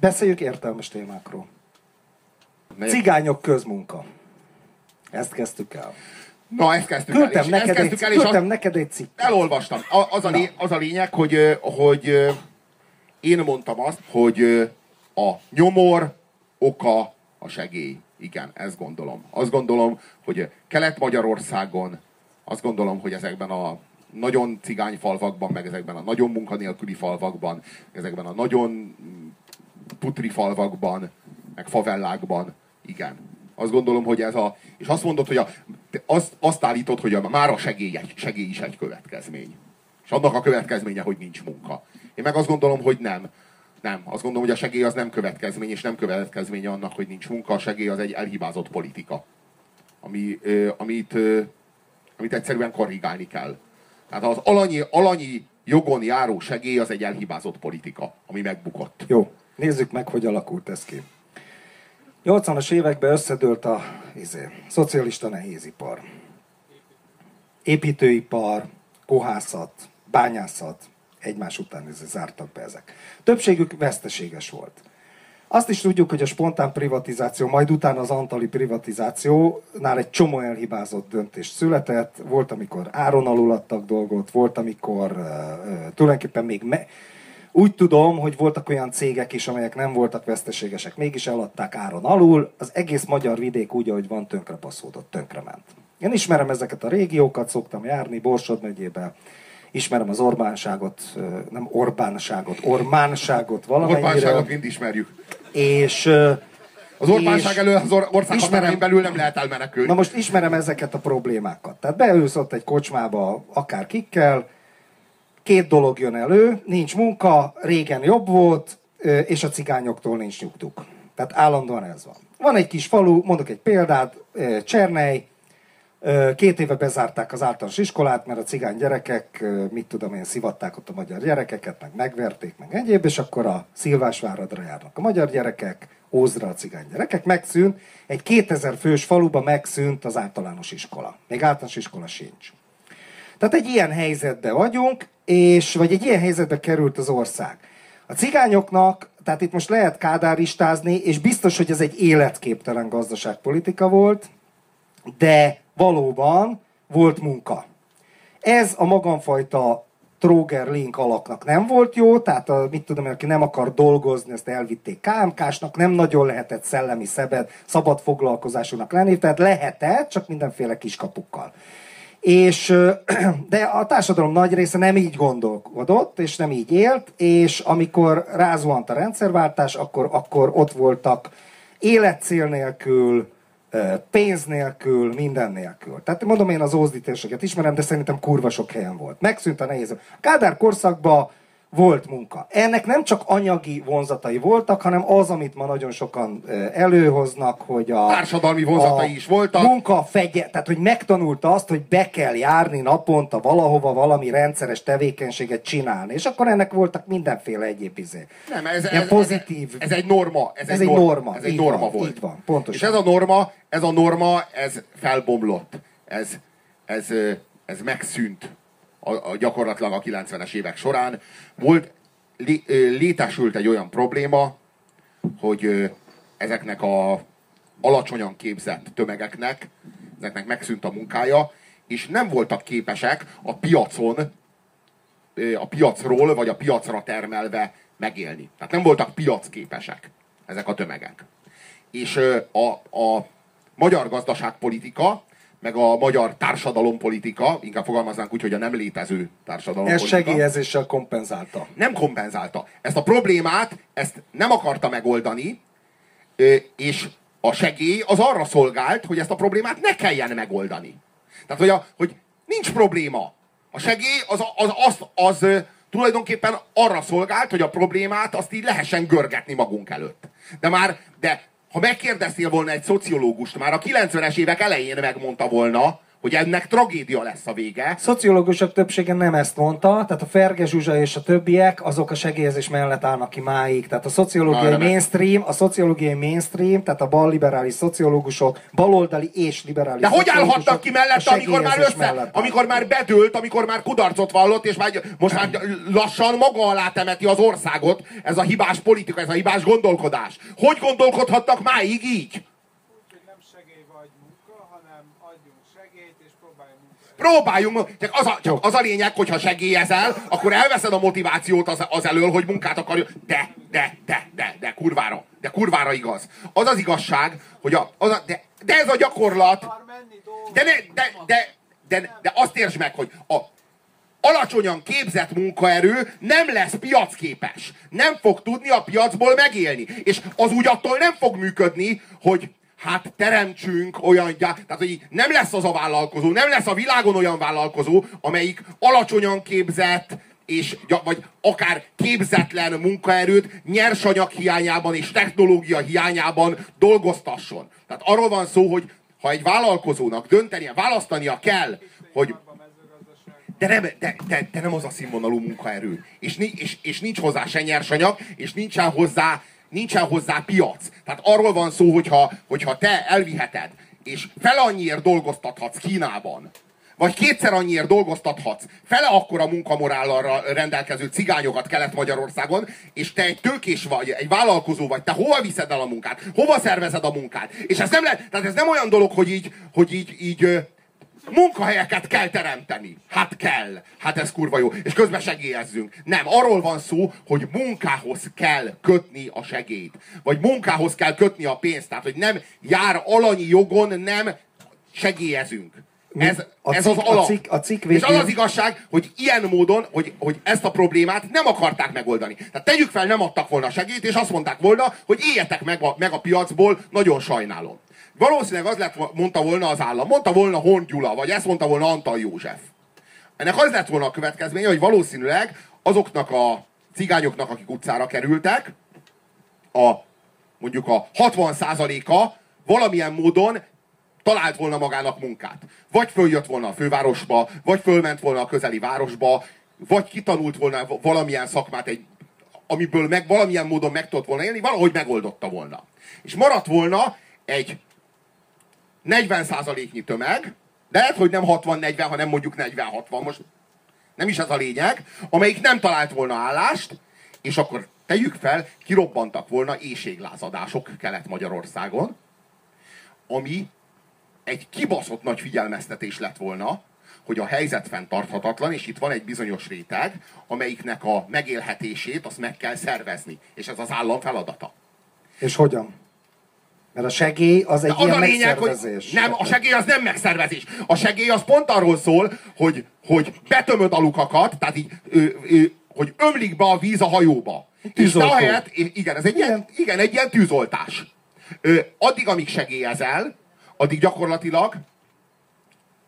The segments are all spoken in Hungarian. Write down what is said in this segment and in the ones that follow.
Beszéljük értelmes témákról. Cigányok közmunka. Ezt kezdtük el. Na, ezt kezdtük Küldtem el. És neked, ezt egy, kezdtük el, és küldtem a, neked egy cikk. elolvastam. A, az, a lé, az a lényeg, hogy, hogy én mondtam azt, hogy a nyomor oka a segély. Igen, ezt gondolom. Azt gondolom, hogy Kelet-Magyarországon, azt gondolom, hogy ezekben a nagyon cigány falvakban, meg ezekben a nagyon munkanélküli falvakban, ezekben a nagyon mm, putri falvakban, meg favellákban, igen. Azt gondolom, hogy ez a... És azt mondod, hogy a, azt, azt állítod, hogy a, már a segély, segély is egy következmény. És annak a következménye, hogy nincs munka. Én meg azt gondolom, hogy nem. Nem. Azt gondolom, hogy a segély az nem következmény, és nem következménye annak, hogy nincs munka. A segély az egy elhibázott politika. Ami, ö, amit, ö, amit egyszerűen korrigálni kell. Tehát az alanyi, alanyi jogon járó segély az egy elhibázott politika, ami megbukott. Jó, nézzük meg, hogy alakult ez ki. 80-as években összedőlt a izé, szocialista nehézipar. Építőipar, kohászat, bányászat, egymás után izé, zártak be ezek. Többségük veszteséges volt. Azt is tudjuk, hogy a spontán privatizáció, majd utána az antali privatizációnál egy csomó elhibázott döntés született. Volt, amikor áron alul adtak dolgot, volt, amikor uh, tulajdonképpen még me- úgy tudom, hogy voltak olyan cégek is, amelyek nem voltak veszteségesek, mégis eladták áron alul. Az egész magyar vidék úgy, ahogy van, tönkre baszódott, tönkrement. Én ismerem ezeket a régiókat, szoktam járni Borsod megyébe, ismerem az Orbánságot, nem Orbánságot, Ormánságot valamennyire. Orbánságot mind ismerjük. És Az Orbánság elől az or- ország ismerem- belül nem lehet elmenekülni. Na most ismerem ezeket a problémákat. Tehát beülsz ott egy kocsmába akár kikkel, két dolog jön elő, nincs munka, régen jobb volt, és a cigányoktól nincs nyugtuk. Tehát állandóan ez van. Van egy kis falu, mondok egy példát, ö, két éve bezárták az általános iskolát, mert a cigány gyerekek, mit tudom én, szivatták ott a magyar gyerekeket, meg megverték, meg egyéb, és akkor a Szilvásváradra járnak a magyar gyerekek, Ózra a cigány gyerekek, megszűnt, egy 2000 fős faluba megszűnt az általános iskola. Még általános iskola sincs. Tehát egy ilyen helyzetben vagyunk, és, vagy egy ilyen helyzetbe került az ország. A cigányoknak, tehát itt most lehet kádáristázni, és biztos, hogy ez egy életképtelen gazdaságpolitika volt, de valóban volt munka. Ez a magamfajta Tróger Link alaknak nem volt jó, tehát a, mit tudom aki nem akar dolgozni, ezt elvitték KMK-snak, nem nagyon lehetett szellemi szebed, szabad foglalkozásúnak lenni, tehát lehetett, csak mindenféle kiskapukkal. És, de a társadalom nagy része nem így gondolkodott, és nem így élt, és amikor rázuhant a rendszerváltás, akkor, akkor ott voltak életcél nélkül, pénz nélkül, minden nélkül. Tehát mondom, én az ózdítéseket ismerem, de szerintem kurva sok helyen volt. Megszűnt a nehéz. A Kádár korszakban volt munka. Ennek nem csak anyagi vonzatai voltak, hanem az, amit ma nagyon sokan előhoznak, hogy a... Társadalmi vonzatai a is voltak. Munka fegye, tehát hogy megtanulta azt, hogy be kell járni naponta valahova valami rendszeres tevékenységet csinálni. És akkor ennek voltak mindenféle egyéb izé. Nem, ez, Ilyen ez, pozitív. Ez, ez egy norma. Ez, Ez egy norma, Ez egy így norma van, volt. így van, pontosan. És ez a norma, ez a norma, ez felbomlott. Ez, ez, ez megszűnt a, a gyakorlatilag a 90-es évek során. Volt, lé, létesült egy olyan probléma, hogy ezeknek a alacsonyan képzett tömegeknek, ezeknek megszűnt a munkája, és nem voltak képesek a piacon a piacról, vagy a piacra termelve megélni. Tehát nem voltak piacképesek ezek a tömegek. És a, a magyar gazdaságpolitika, meg a magyar társadalompolitika, inkább fogalmaznánk úgy, hogy a nem létező Ez társadalompolitika, segélyezéssel kompenzálta. nem kompenzálta. Ezt a problémát, ezt nem akarta megoldani, és a segély az arra szolgált, hogy ezt a problémát ne kelljen megoldani. Tehát, hogy, a, hogy nincs probléma. A segély az, az, az, az, ö, tulajdonképpen arra szolgált, hogy a problémát azt így lehessen görgetni magunk előtt. De már, de ha megkérdeztél volna egy szociológust, már a 90-es évek elején megmondta volna, hogy ennek tragédia lesz a vége. Szociológusok többsége nem ezt mondta, tehát a Ferge Zsuzsa és a többiek azok a segélyezés mellett állnak ki máig. Tehát a szociológiai Na, mainstream, a szociológiai mainstream, tehát a balliberális szociológusok, baloldali és liberális De hogy állhattak ki mellette, amikor már össze, mellett amikor már bedőlt, amikor már kudarcot vallott, és már most már lassan maga alá temeti az országot ez a hibás politika, ez a hibás gondolkodás. Hogy gondolkodhattak máig így? hogy nem segély vagy munka, hanem adjunk segélyt és próbáljunk csak az a, csak az a lényeg, hogyha segélyezel, akkor elveszed a motivációt az, az elől, hogy munkát akarja. De, de, de, de, de, kurvára, de kurvára igaz. Az az igazság, hogy a, az a de, de ez a gyakorlat, de, ne, de, de, de, de azt értsd meg, hogy a alacsonyan képzett munkaerő nem lesz piacképes. Nem fog tudni a piacból megélni. És az úgy attól nem fog működni, hogy hát teremtsünk olyan gyá... Tehát, hogy nem lesz az a vállalkozó, nem lesz a világon olyan vállalkozó, amelyik alacsonyan képzett, és, vagy akár képzetlen munkaerőt nyersanyag hiányában és technológia hiányában dolgoztasson. Tehát arról van szó, hogy ha egy vállalkozónak döntenie, választania kell, hogy de nem, de, de, de nem az a színvonalú munkaerő. És, és, és nincs hozzá se nyersanyag, és nincsen hozzá, nincsen hozzá piac. Tehát arról van szó, hogyha, hogyha te elviheted, és fel annyiért dolgoztathatsz Kínában, vagy kétszer annyiért dolgoztathatsz fele akkora munkamorállal rendelkező cigányokat Kelet-Magyarországon, és te egy tőkés vagy, egy vállalkozó vagy, te hova viszed el a munkát? Hova szervezed a munkát? És ez nem, le, tehát ez nem olyan dolog, hogy így, hogy így, így munkahelyeket kell teremteni. Hát kell. Hát ez kurva jó. És közben segélyezzünk. Nem, arról van szó, hogy munkához kell kötni a segélyt. Vagy munkához kell kötni a pénzt. Tehát, hogy nem jár alanyi jogon, nem segélyezünk. Ez, A ez cikk- az a alap. cikk- a cikk És az végén- az igazság, hogy ilyen módon, hogy, hogy ezt a problémát nem akarták megoldani. Tehát tegyük fel, nem adtak volna segélyt, és azt mondták volna, hogy éljetek meg a, meg a piacból, nagyon sajnálom. Valószínűleg az lett, mondta volna az állam, mondta volna Hon Gyula, vagy ezt mondta volna Antal József. Ennek az lett volna a következménye, hogy valószínűleg azoknak a cigányoknak, akik utcára kerültek, a mondjuk a 60%-a valamilyen módon talált volna magának munkát. Vagy följött volna a fővárosba, vagy fölment volna a közeli városba, vagy kitanult volna valamilyen szakmát, egy, amiből meg valamilyen módon meg tudott volna élni, valahogy megoldotta volna. És maradt volna egy 40%-nyi tömeg, de lehet, hogy nem 60-40, hanem mondjuk 40-60, most nem is ez a lényeg, amelyik nem talált volna állást, és akkor tegyük fel, kirobbantak volna éjséglázadások Kelet-Magyarországon, ami egy kibaszott nagy figyelmeztetés lett volna, hogy a helyzet fenntarthatatlan, és itt van egy bizonyos réteg, amelyiknek a megélhetését azt meg kell szervezni. És ez az állam feladata. És hogyan? Mert a segély az egy De az ilyen a lényeg, hogy megszervezés. nem, a segély az nem megszervezés. A segély az pont arról szól, hogy, hogy betömöd a lukakat, tehát így, ö, ö, hogy ömlik be a víz a hajóba. És te Tűzoltó. igen, ez egy ilyen, Igen. igen, egy ilyen tűzoltás. Ö, addig, amíg segélyezel, addig gyakorlatilag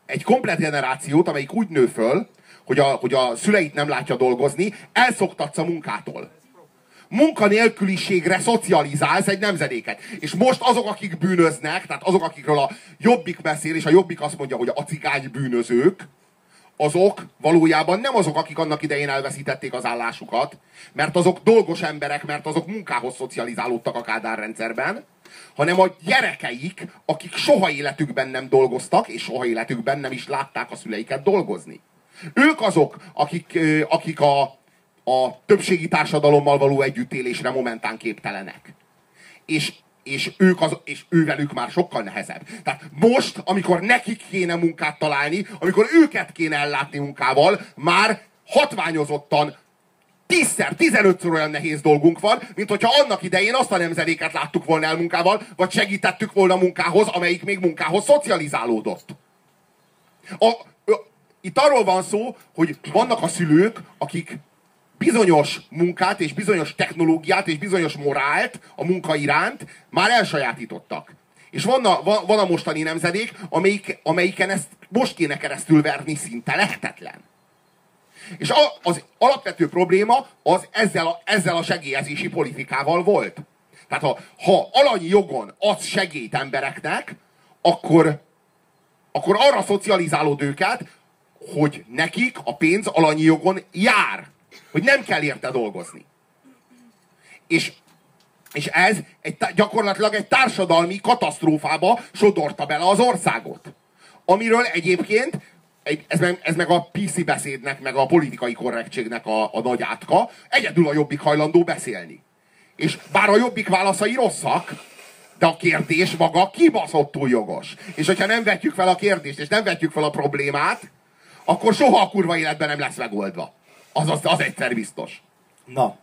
egy komplet generációt, amelyik úgy nő föl, hogy a, hogy a szüleit nem látja dolgozni, elszoktatsz a munkától. Munkanélküliségre szocializálsz egy nemzedéket. És most azok, akik bűnöznek, tehát azok, akikről a Jobbik beszél, és a Jobbik azt mondja, hogy a cigány bűnözők, azok valójában nem azok, akik annak idején elveszítették az állásukat, mert azok dolgos emberek, mert azok munkához szocializálódtak a Kádár rendszerben, hanem a gyerekeik, akik soha életükben nem dolgoztak, és soha életükben nem is látták a szüleiket dolgozni. Ők azok, akik, akik a, a többségi társadalommal való együttélésre momentán képtelenek. És, és, ők az, és ővelük már sokkal nehezebb. Tehát most, amikor nekik kéne munkát találni, amikor őket kéne ellátni munkával, már hatványozottan tízszer, tizenötször olyan nehéz dolgunk van, mint hogyha annak idején azt a nemzedéket láttuk volna el munkával, vagy segítettük volna munkához, amelyik még munkához szocializálódott. A, itt arról van szó, hogy vannak a szülők, akik bizonyos munkát és bizonyos technológiát és bizonyos morált a munka iránt már elsajátítottak. És van a, van, a mostani nemzedék, amelyik, amelyiken ezt most kéne keresztül verni szinte lehetetlen. És a, az alapvető probléma az ezzel a, ezzel a segélyezési politikával volt. Tehát ha, ha alanyi jogon adsz segélyt embereknek, akkor, akkor arra szocializálod őket, hogy nekik a pénz alanyi jogon jár. Hogy nem kell érte dolgozni. És, és ez egy, gyakorlatilag egy társadalmi katasztrófába sodorta bele az országot. Amiről egyébként ez meg, ez meg a PC beszédnek, meg a politikai korrektségnek a, a nagy átka, egyedül a jobbik hajlandó beszélni. És bár a jobbik válaszai rosszak, de a kérdés maga kibaszottul jogos. És hogyha nem vetjük fel a kérdést, és nem vetjük fel a problémát, akkor soha a kurva életben nem lesz megoldva. Az, az, az egyszer biztos. Na,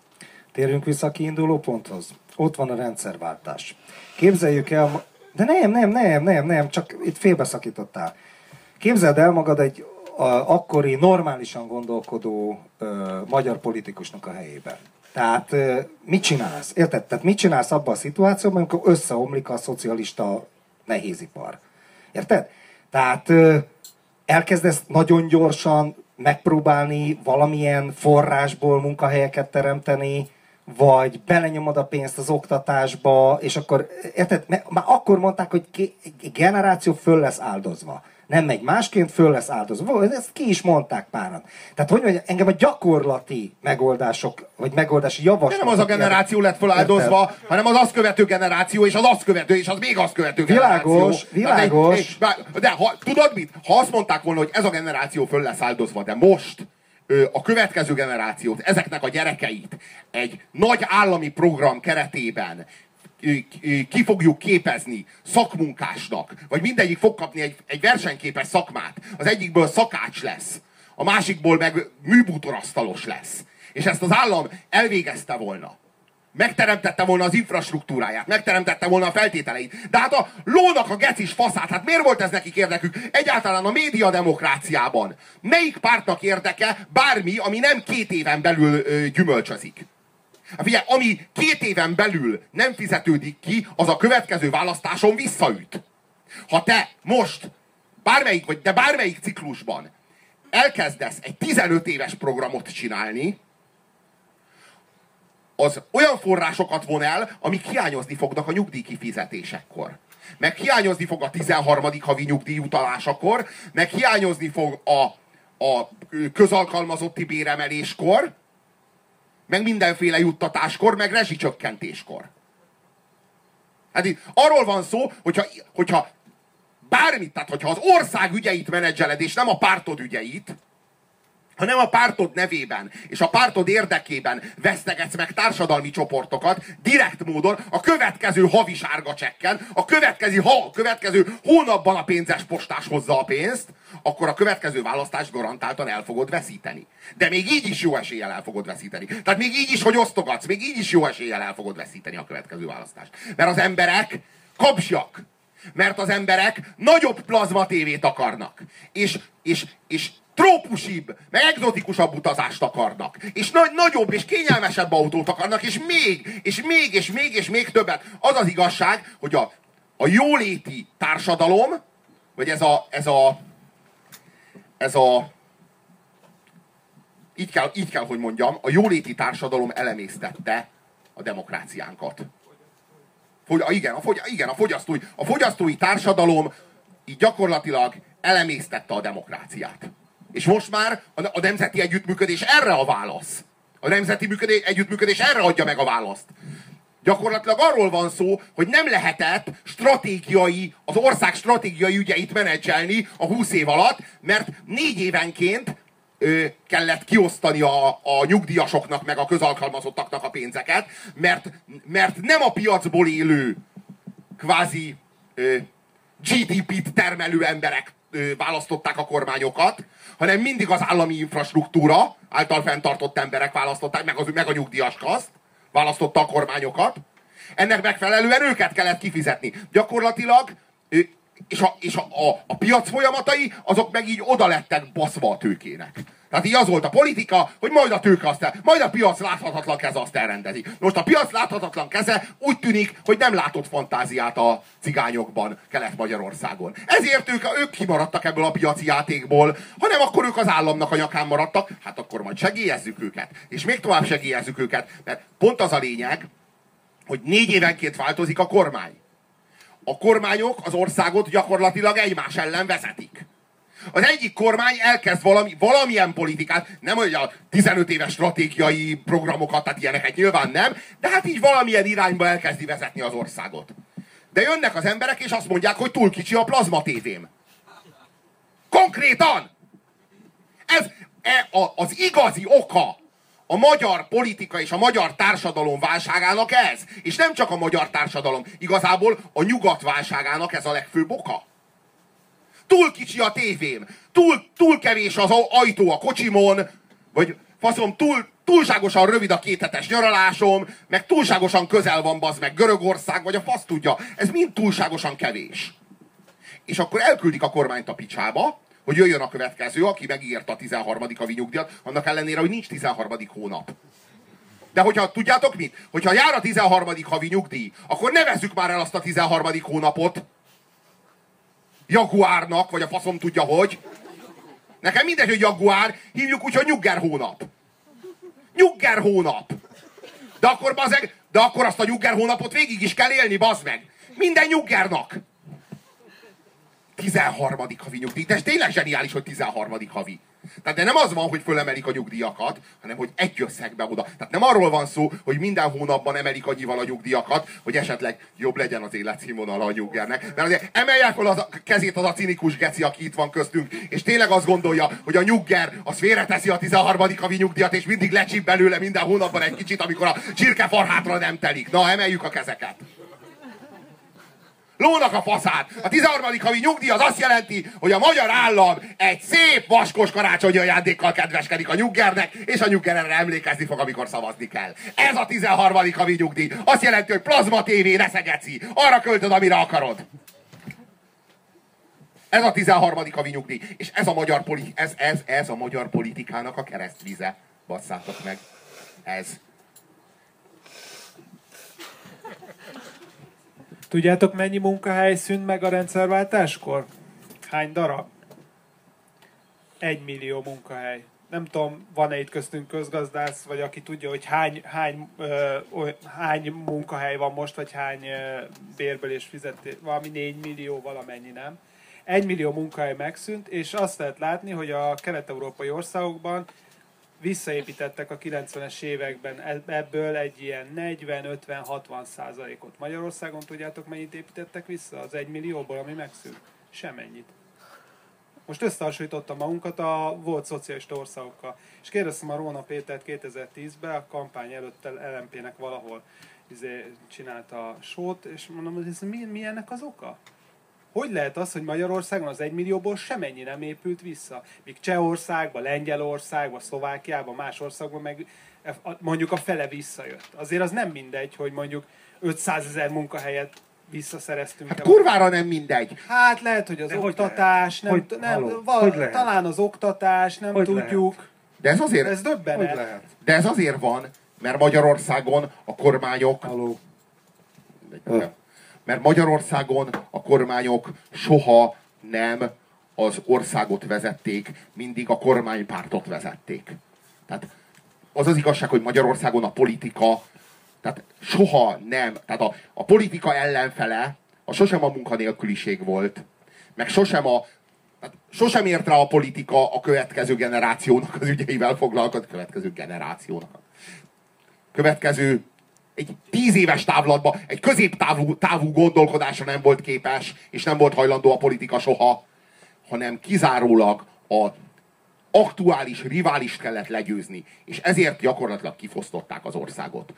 térjünk vissza a kiinduló ponthoz. Ott van a rendszerváltás. Képzeljük el, de nem, nem, nem, nem, nem, csak itt félbeszakítottál. Képzeld el magad egy a, akkori normálisan gondolkodó ö, magyar politikusnak a helyében. Tehát ö, mit csinálsz? Érted? Tehát mit csinálsz abban a szituációban, amikor összeomlik a szocialista nehézipar? Érted? Tehát ö, elkezdesz nagyon gyorsan megpróbálni valamilyen forrásból munkahelyeket teremteni, vagy belenyomod a pénzt az oktatásba, és akkor, érted, már akkor mondták, hogy generáció föl lesz áldozva nem megy másként, föl lesz áldozva. Ezt ki is mondták páran. Tehát, hogy mondjam, engem a gyakorlati megoldások, vagy megoldási javaslatok... Nem az a generáció lett feláldozva, hanem az azt követő generáció, és az azt követő, és az még azt követő generáció. Világos, világos. De, de, de ha, tudod mit? Ha azt mondták volna, hogy ez a generáció föl lesz áldozva, de most a következő generációt, ezeknek a gyerekeit egy nagy állami program keretében ki fogjuk képezni szakmunkásnak, vagy mindegyik fog kapni egy, egy versenyképes szakmát. Az egyikből szakács lesz, a másikból meg műbútorasztalos lesz. És ezt az állam elvégezte volna. Megteremtette volna az infrastruktúráját, megteremtette volna a feltételeit. De hát a lónak a gecis faszát, hát miért volt ez nekik érdekük? Egyáltalán a média demokráciában. Melyik pártnak érdeke bármi, ami nem két éven belül ö, gyümölcsözik? Hát figyelj, ami két éven belül nem fizetődik ki, az a következő választáson visszaüt. Ha te most, bármelyik, vagy de bármelyik ciklusban elkezdesz egy 15 éves programot csinálni, az olyan forrásokat von el, amik hiányozni fognak a nyugdíjkifizetésekkor. Meg hiányozni fog a 13. havi nyugdíjutalásakor, meg hiányozni fog a, a közalkalmazotti béremeléskor, meg mindenféle juttatáskor, meg rezsicsökkentéskor. Hát itt arról van szó, hogyha, hogyha bármit, tehát hogyha az ország ügyeit menedzseled, és nem a pártod ügyeit, hanem a pártod nevében és a pártod érdekében vesztegetsz meg társadalmi csoportokat direkt módon a következő havi sárga csekken, a következő, ha, a következő hónapban a pénzes postás hozza a pénzt, akkor a következő választást garantáltan el fogod veszíteni. De még így is jó eséllyel el fogod veszíteni. Tehát még így is, hogy osztogatsz, még így is jó eséllyel el fogod veszíteni a következő választást. Mert az emberek kapsjak. Mert az emberek nagyobb plazma tévét akarnak. És, és, és trópusibb, meg egzotikusabb utazást akarnak. És nagy, nagyobb és kényelmesebb autót akarnak, és még, és még, és még, és még többet. Az az igazság, hogy a, a jóléti társadalom, vagy ez a, ez a, ez a, így kell, így kell, hogy mondjam, a jóléti társadalom elemésztette a demokráciánkat. Fogy, igen, a, fogy, igen, a fogyasztói, a fogyasztói társadalom így gyakorlatilag elemésztette a demokráciát. És most már a, nemzeti együttműködés erre a válasz. A nemzeti működés, együttműködés erre adja meg a választ. Gyakorlatilag arról van szó, hogy nem lehetett stratégiai, az ország stratégiai ügyeit menedzselni a 20 év alatt, mert négy évenként ö, kellett kiosztani a, a nyugdíjasoknak, meg a közalkalmazottaknak a pénzeket, mert, mert nem a piacból élő kvázi GDP-t termelő emberek ö, választották a kormányokat, hanem mindig az állami infrastruktúra által fenntartott emberek választották, meg, az, meg a nyugdíjas kaszt választotta a kormányokat. Ennek megfelelően őket kellett kifizetni. Gyakorlatilag és a, és a, a, a piac folyamatai, azok meg így oda lettek baszva a tőkének. Tehát így az volt a politika, hogy majd a tőke azt el, majd a piac láthatatlan keze azt elrendezi. Most a piac láthatatlan keze úgy tűnik, hogy nem látott fantáziát a cigányokban Kelet-Magyarországon. Ezért ők, ők kimaradtak ebből a piaci játékból, hanem akkor ők az államnak a nyakán maradtak, hát akkor majd segélyezzük őket. És még tovább segélyezzük őket, mert pont az a lényeg, hogy négy évenként változik a kormány a kormányok az országot gyakorlatilag egymás ellen vezetik. Az egyik kormány elkezd valami, valamilyen politikát, nem hogy a 15 éves stratégiai programokat, tehát ilyeneket nyilván nem, de hát így valamilyen irányba elkezdi vezetni az országot. De jönnek az emberek, és azt mondják, hogy túl kicsi a plazma tévém. Konkrétan! Ez e, a, az igazi oka a magyar politika és a magyar társadalom válságának ez. És nem csak a magyar társadalom, igazából a nyugat válságának ez a legfőbb oka. Túl kicsi a tévém, túl, túl kevés az ajtó a kocsimon, vagy faszom, túl, túlságosan rövid a kéthetes nyaralásom, meg túlságosan közel van bazd meg Görögország, vagy a fasz tudja. Ez mind túlságosan kevés. És akkor elküldik a kormányt a picsába, hogy jöjjön a következő, aki megírta a 13. havi nyugdíjat, annak ellenére, hogy nincs 13. hónap. De hogyha tudjátok mit? Hogyha jár a 13. havi nyugdíj, akkor nevezzük már el azt a 13. hónapot Jaguárnak, vagy a faszom tudja hogy. Nekem mindegy, hogy Jaguár, hívjuk úgy, hogy Nyugger hónap. Nyugger hónap. De akkor, bazeg, de akkor azt a Nyugger hónapot végig is kell élni, bazd meg. Minden Nyuggernak. 13. havi nyugdíj. De ez tényleg zseniális, hogy 13. havi. Tehát de nem az van, hogy fölemelik a nyugdíjakat, hanem hogy egy összegbe oda. Tehát nem arról van szó, hogy minden hónapban emelik annyival a nyugdíjakat, hogy esetleg jobb legyen az életszínvonal a nyuggernek. Mert azért emelje fel az a kezét az a cinikus geci, aki itt van köztünk, és tényleg azt gondolja, hogy a nyugger az félreteszi a 13. havi nyugdíjat, és mindig lecsíp belőle minden hónapban egy kicsit, amikor a csirkefarhátra nem telik. Na, emeljük a kezeket. Lónak a faszát. A 13. havi nyugdíj az azt jelenti, hogy a magyar állam egy szép vaskos karácsonyi ajándékkal kedveskedik a nyuggernek, és a nyugger erre emlékezni fog, amikor szavazni kell. Ez a 13. havi nyugdíj. Azt jelenti, hogy plazma tévé reszegeci. Arra költöd, amire akarod. Ez a 13. havi nyugdíj. És ez a magyar, poli- ez, ez, ez a magyar politikának a keresztvize. Basszátok meg. Ez. Tudjátok, mennyi munkahely szűnt meg a rendszerváltáskor? Hány darab? Egy millió munkahely. Nem tudom, van-e itt köztünk közgazdász, vagy aki tudja, hogy hány, hány, ö, hány munkahely van most, vagy hány ö, bérből és fizetés, valami négy millió, valamennyi, nem? Egy millió munkahely megszűnt, és azt lehet látni, hogy a kelet-európai országokban visszaépítettek a 90-es években ebből egy ilyen 40-50-60 százalékot. Magyarországon tudjátok mennyit építettek vissza az 1 millióból, ami megszűnt? Semennyit. Most összehasonlítottam magunkat a volt szocialista országokkal. És kérdeztem a Róna Pétert 2010-ben, a kampány előtt LMP-nek valahol izé, csinálta a sót, és mondom, hogy ez mi, mi ennek az oka? Hogy lehet az, hogy Magyarországon az egymillióból semennyi nem épült vissza? Míg Csehországban, Lengyelországban, Szlovákiában, más országban meg mondjuk a fele visszajött. Azért az nem mindegy, hogy mondjuk 500 ezer munkahelyet visszaszereztünk. Hát kurvára nem mindegy. Hát lehet, hogy az de oktatás, hogy nem, hogy, nem halló, val- hogy lehet? talán az oktatás, nem hogy tudjuk. Lehet? De ez azért... Ez döbbenet. Hogy lehet? De ez azért van, mert Magyarországon a kormányok... Halló. Mert Magyarországon a kormányok soha nem az országot vezették, mindig a kormánypártot vezették. Tehát az az igazság, hogy Magyarországon a politika, tehát soha nem, tehát a, a politika ellenfele, a sosem a munkanélküliség volt, meg sosem a, tehát sosem ért rá a politika a következő generációnak az ügyeivel foglalkozott, következő generációnak. Következő egy tíz éves távlatba, egy középtávú távú gondolkodásra nem volt képes, és nem volt hajlandó a politika soha, hanem kizárólag a aktuális riválist kellett legyőzni, és ezért gyakorlatilag kifosztották az országot.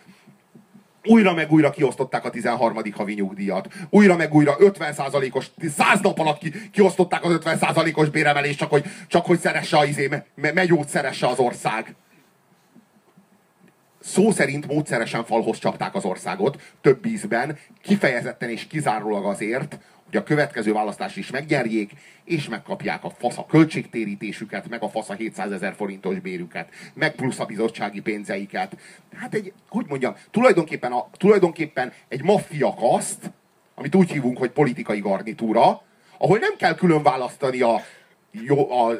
Újra meg újra kiosztották a 13. havi nyugdíjat. Újra meg újra 50%-os, 100 nap alatt ki, kiosztották az 50%-os béremelést, csak hogy, csak hogy szeresse, az izé, me, megyót szeresse az ország szó szerint módszeresen falhoz csapták az országot, több ízben, kifejezetten és kizárólag azért, hogy a következő választást is megnyerjék, és megkapják a fasz a költségtérítésüket, meg a fasz a 700 ezer forintos bérüket, meg plusz a bizottsági pénzeiket. Hát egy, hogy mondjam, tulajdonképpen, a, tulajdonképpen egy maffia kaszt, amit úgy hívunk, hogy politikai garnitúra, ahol nem kell külön választani a, jó, a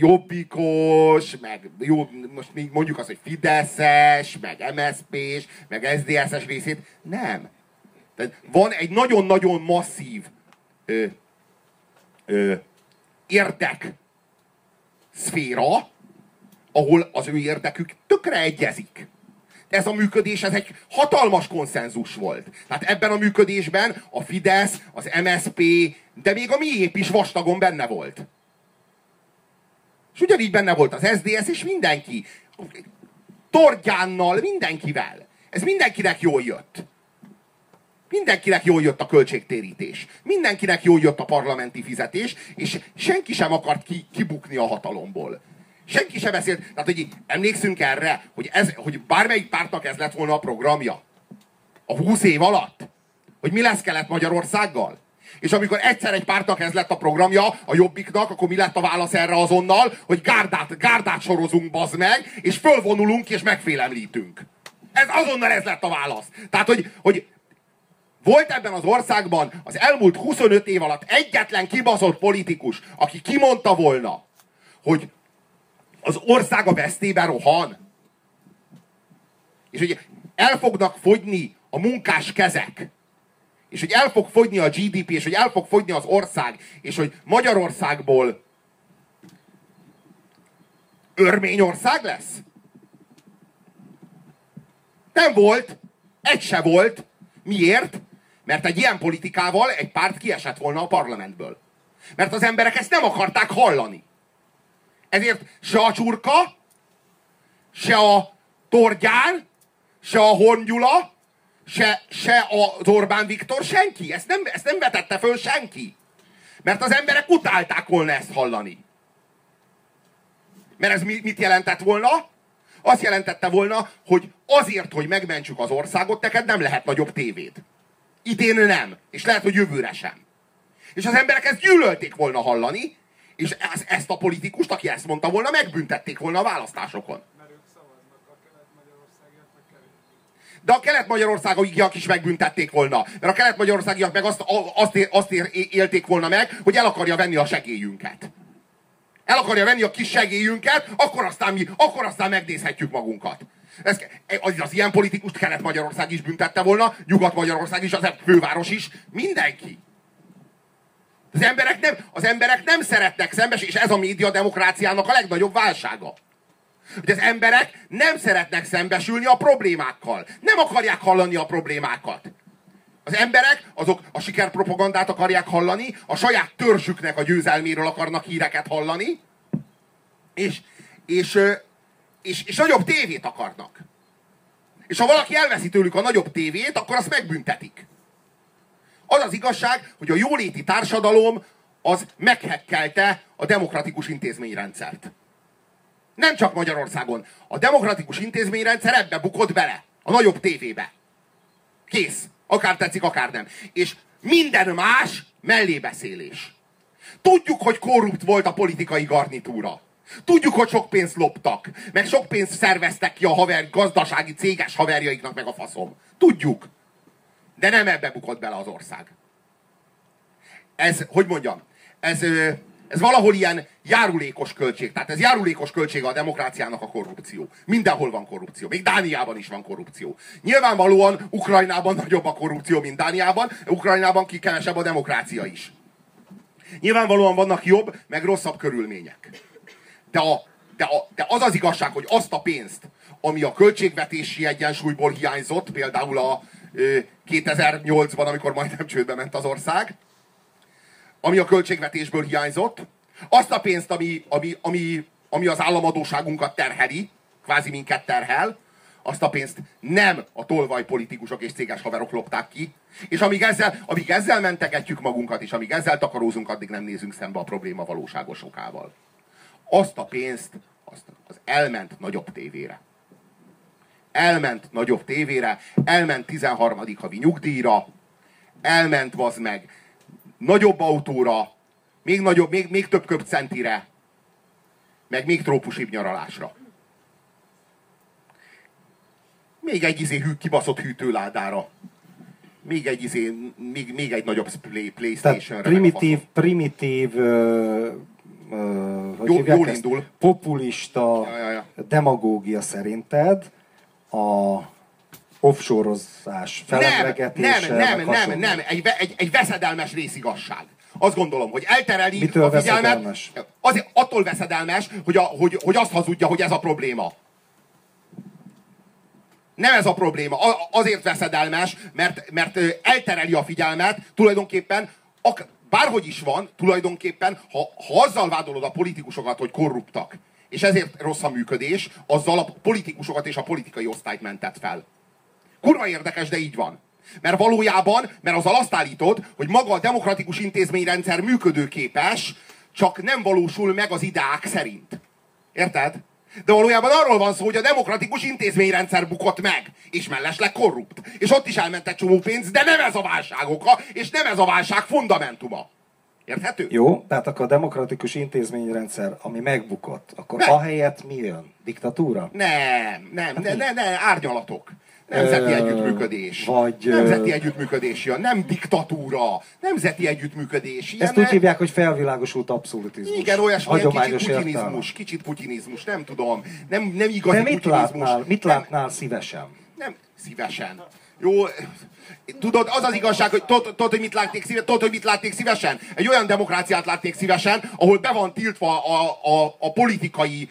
jobbikos, meg jó, most mondjuk azt, hogy Fideszes, meg MSZP-s, meg SZDSZ-es részét. Nem. Tehát van egy nagyon-nagyon masszív ö, ö, érdek szféra, ahol az ő érdekük tökre egyezik. Ez a működés, ez egy hatalmas konszenzus volt. Tehát ebben a működésben a Fidesz, az MSP, de még a miép is vastagon benne volt. És ugyanígy benne volt az SDS, és mindenki. Tordjánnal, mindenkivel. Ez mindenkinek jól jött. Mindenkinek jól jött a költségtérítés. Mindenkinek jól jött a parlamenti fizetés, és senki sem akart ki, kibukni a hatalomból. Senki sem beszélt. Tehát, hogy emlékszünk erre, hogy, ez, hogy bármelyik pártnak ez lett volna a programja. A 20 év alatt. Hogy mi lesz Kelet-Magyarországgal. És amikor egyszer egy pártnak ez lett a programja, a Jobbiknak, akkor mi lett a válasz erre azonnal, hogy gárdát, gárdát sorozunk, bazd meg, és fölvonulunk, és megfélemlítünk. Ez azonnal ez lett a válasz. Tehát, hogy, hogy volt ebben az országban az elmúlt 25 év alatt egyetlen kibaszott politikus, aki kimondta volna, hogy az ország a vesztébe rohan. És hogy el fognak fogyni a munkás kezek. És hogy el fog fogyni a GDP, és hogy el fog fogyni az ország, és hogy Magyarországból Örményország lesz? Nem volt. Egy se volt. Miért? Mert egy ilyen politikával egy párt kiesett volna a parlamentből. Mert az emberek ezt nem akarták hallani. Ezért se a csurka, se a Tordján, se a Hongyula, se, se az Orbán Viktor, senki. Ezt nem, ezt nem vetette föl senki. Mert az emberek utálták volna ezt hallani. Mert ez mit jelentett volna? Azt jelentette volna, hogy azért, hogy megmentsük az országot, neked nem lehet nagyobb tévéd. Idén nem. És lehet, hogy jövőre sem. És az emberek ezt gyűlölték volna hallani, és ezt a politikust, aki ezt mondta volna, megbüntették volna a választásokon. De a kelet-magyarországiak is megbüntették volna. Mert a kelet-magyarországiak meg azt, azt, azt élték volna meg, hogy el akarja venni a segélyünket. El akarja venni a kis segélyünket, akkor aztán, mi, akkor aztán megnézhetjük magunkat. Ez, az, az ilyen politikust Kelet-Magyarország is büntette volna, Nyugat-Magyarország is, az főváros is, mindenki. Az emberek nem, az emberek nem szeretnek szembes, és ez a média demokráciának a legnagyobb válsága. Hogy az emberek nem szeretnek szembesülni a problémákkal. Nem akarják hallani a problémákat. Az emberek azok a sikerpropagandát akarják hallani, a saját törzsüknek a győzelméről akarnak híreket hallani, és, és, és, és nagyobb tévét akarnak. És ha valaki elveszi tőlük a nagyobb tévét, akkor azt megbüntetik. Az az igazság, hogy a jóléti társadalom az meghekkelte a demokratikus intézményrendszert. Nem csak Magyarországon. A demokratikus intézményrendszer ebbe bukott bele. A nagyobb tévébe. Kész. Akár tetszik, akár nem. És minden más mellébeszélés. Tudjuk, hogy korrupt volt a politikai garnitúra. Tudjuk, hogy sok pénzt loptak, meg sok pénzt szerveztek ki a haver, gazdasági, céges haverjaiknak, meg a faszom. Tudjuk. De nem ebbe bukott bele az ország. Ez, hogy mondjam, ez, ez valahol ilyen járulékos költség. Tehát ez járulékos költsége a demokráciának a korrupció. Mindenhol van korrupció. Még Dániában is van korrupció. Nyilvánvalóan Ukrajnában nagyobb a korrupció, mint Dániában. Ukrajnában kikevesebb a demokrácia is. Nyilvánvalóan vannak jobb, meg rosszabb körülmények. De, a, de, a, de az az igazság, hogy azt a pénzt, ami a költségvetési egyensúlyból hiányzott, például a, 2008-ban, amikor majdnem csődbe ment az ország, ami a költségvetésből hiányzott, azt a pénzt, ami, ami, ami, ami az államadóságunkat terheli, kvázi minket terhel, azt a pénzt nem a tolvaj politikusok és céges haverok lopták ki, és amíg ezzel, amíg ezzel mentegetjük magunkat, és amíg ezzel takarózunk, addig nem nézünk szembe a probléma valóságos okával. Azt a pénzt, azt, az elment nagyobb tévére elment nagyobb tévére, elment 13. havi nyugdíjra, elment vaz meg nagyobb autóra, még nagyobb, még, még több köpcentire, meg még trópusibb nyaralásra. Még egy izé hű, kibaszott hűtőládára. Még egy izé, még, még egy nagyobb play, Playstation-re. Primitív, primitív uh, uh, hogy jól, jól indul. populista ja, ja, ja. demagógia szerinted a offshore-ozás, Nem, felemlegetése, nem, nem, nem, hasonló. nem, egy, egy, egy veszedelmes részigazság. Azt gondolom, hogy eltereli Mitől a figyelmet. veszedelmes? Azért attól veszedelmes, hogy, a, hogy, hogy azt hazudja, hogy ez a probléma. Nem ez a probléma. Azért veszedelmes, mert, mert eltereli a figyelmet, tulajdonképpen, ak- bárhogy is van, tulajdonképpen, ha, ha azzal vádolod a politikusokat, hogy korruptak, és ezért rossz a működés, azzal a politikusokat és a politikai osztályt mentett fel. Kurva érdekes, de így van. Mert valójában, mert azzal azt állítod, hogy maga a demokratikus intézményrendszer működőképes, csak nem valósul meg az ideák szerint. Érted? De valójában arról van szó, hogy a demokratikus intézményrendszer bukott meg, és mellesleg korrupt. És ott is elment egy csomó pénz, de nem ez a válság oka, és nem ez a válság fundamentuma. Érthető? Jó, tehát akkor a demokratikus intézményrendszer, ami megbukott, akkor Ne. ahelyett mi jön? Diktatúra? Nem, nem, ne, ne, ne, árnyalatok. Nemzeti együttműködés. vagy, Nemzeti együttműködés jön, nem diktatúra. Nemzeti együttműködés. Ilyen, Ezt úgy hívják, hogy felvilágosult abszolutizmus. Igen, olyasmi, Hagyományos kicsit putinizmus, értelme. kicsit putinizmus, nem tudom. Nem, nem igazi De mit putinizmus. látnál, mit nem, látnál szívesen? nem szívesen. Jó, tudod, az az igazság, hogy tudod, tudod, hogy mit látnék szívesen? Tudod, hogy mit látnék szívesen? Egy olyan demokráciát látnék szívesen, ahol be van tiltva a, a, a politikai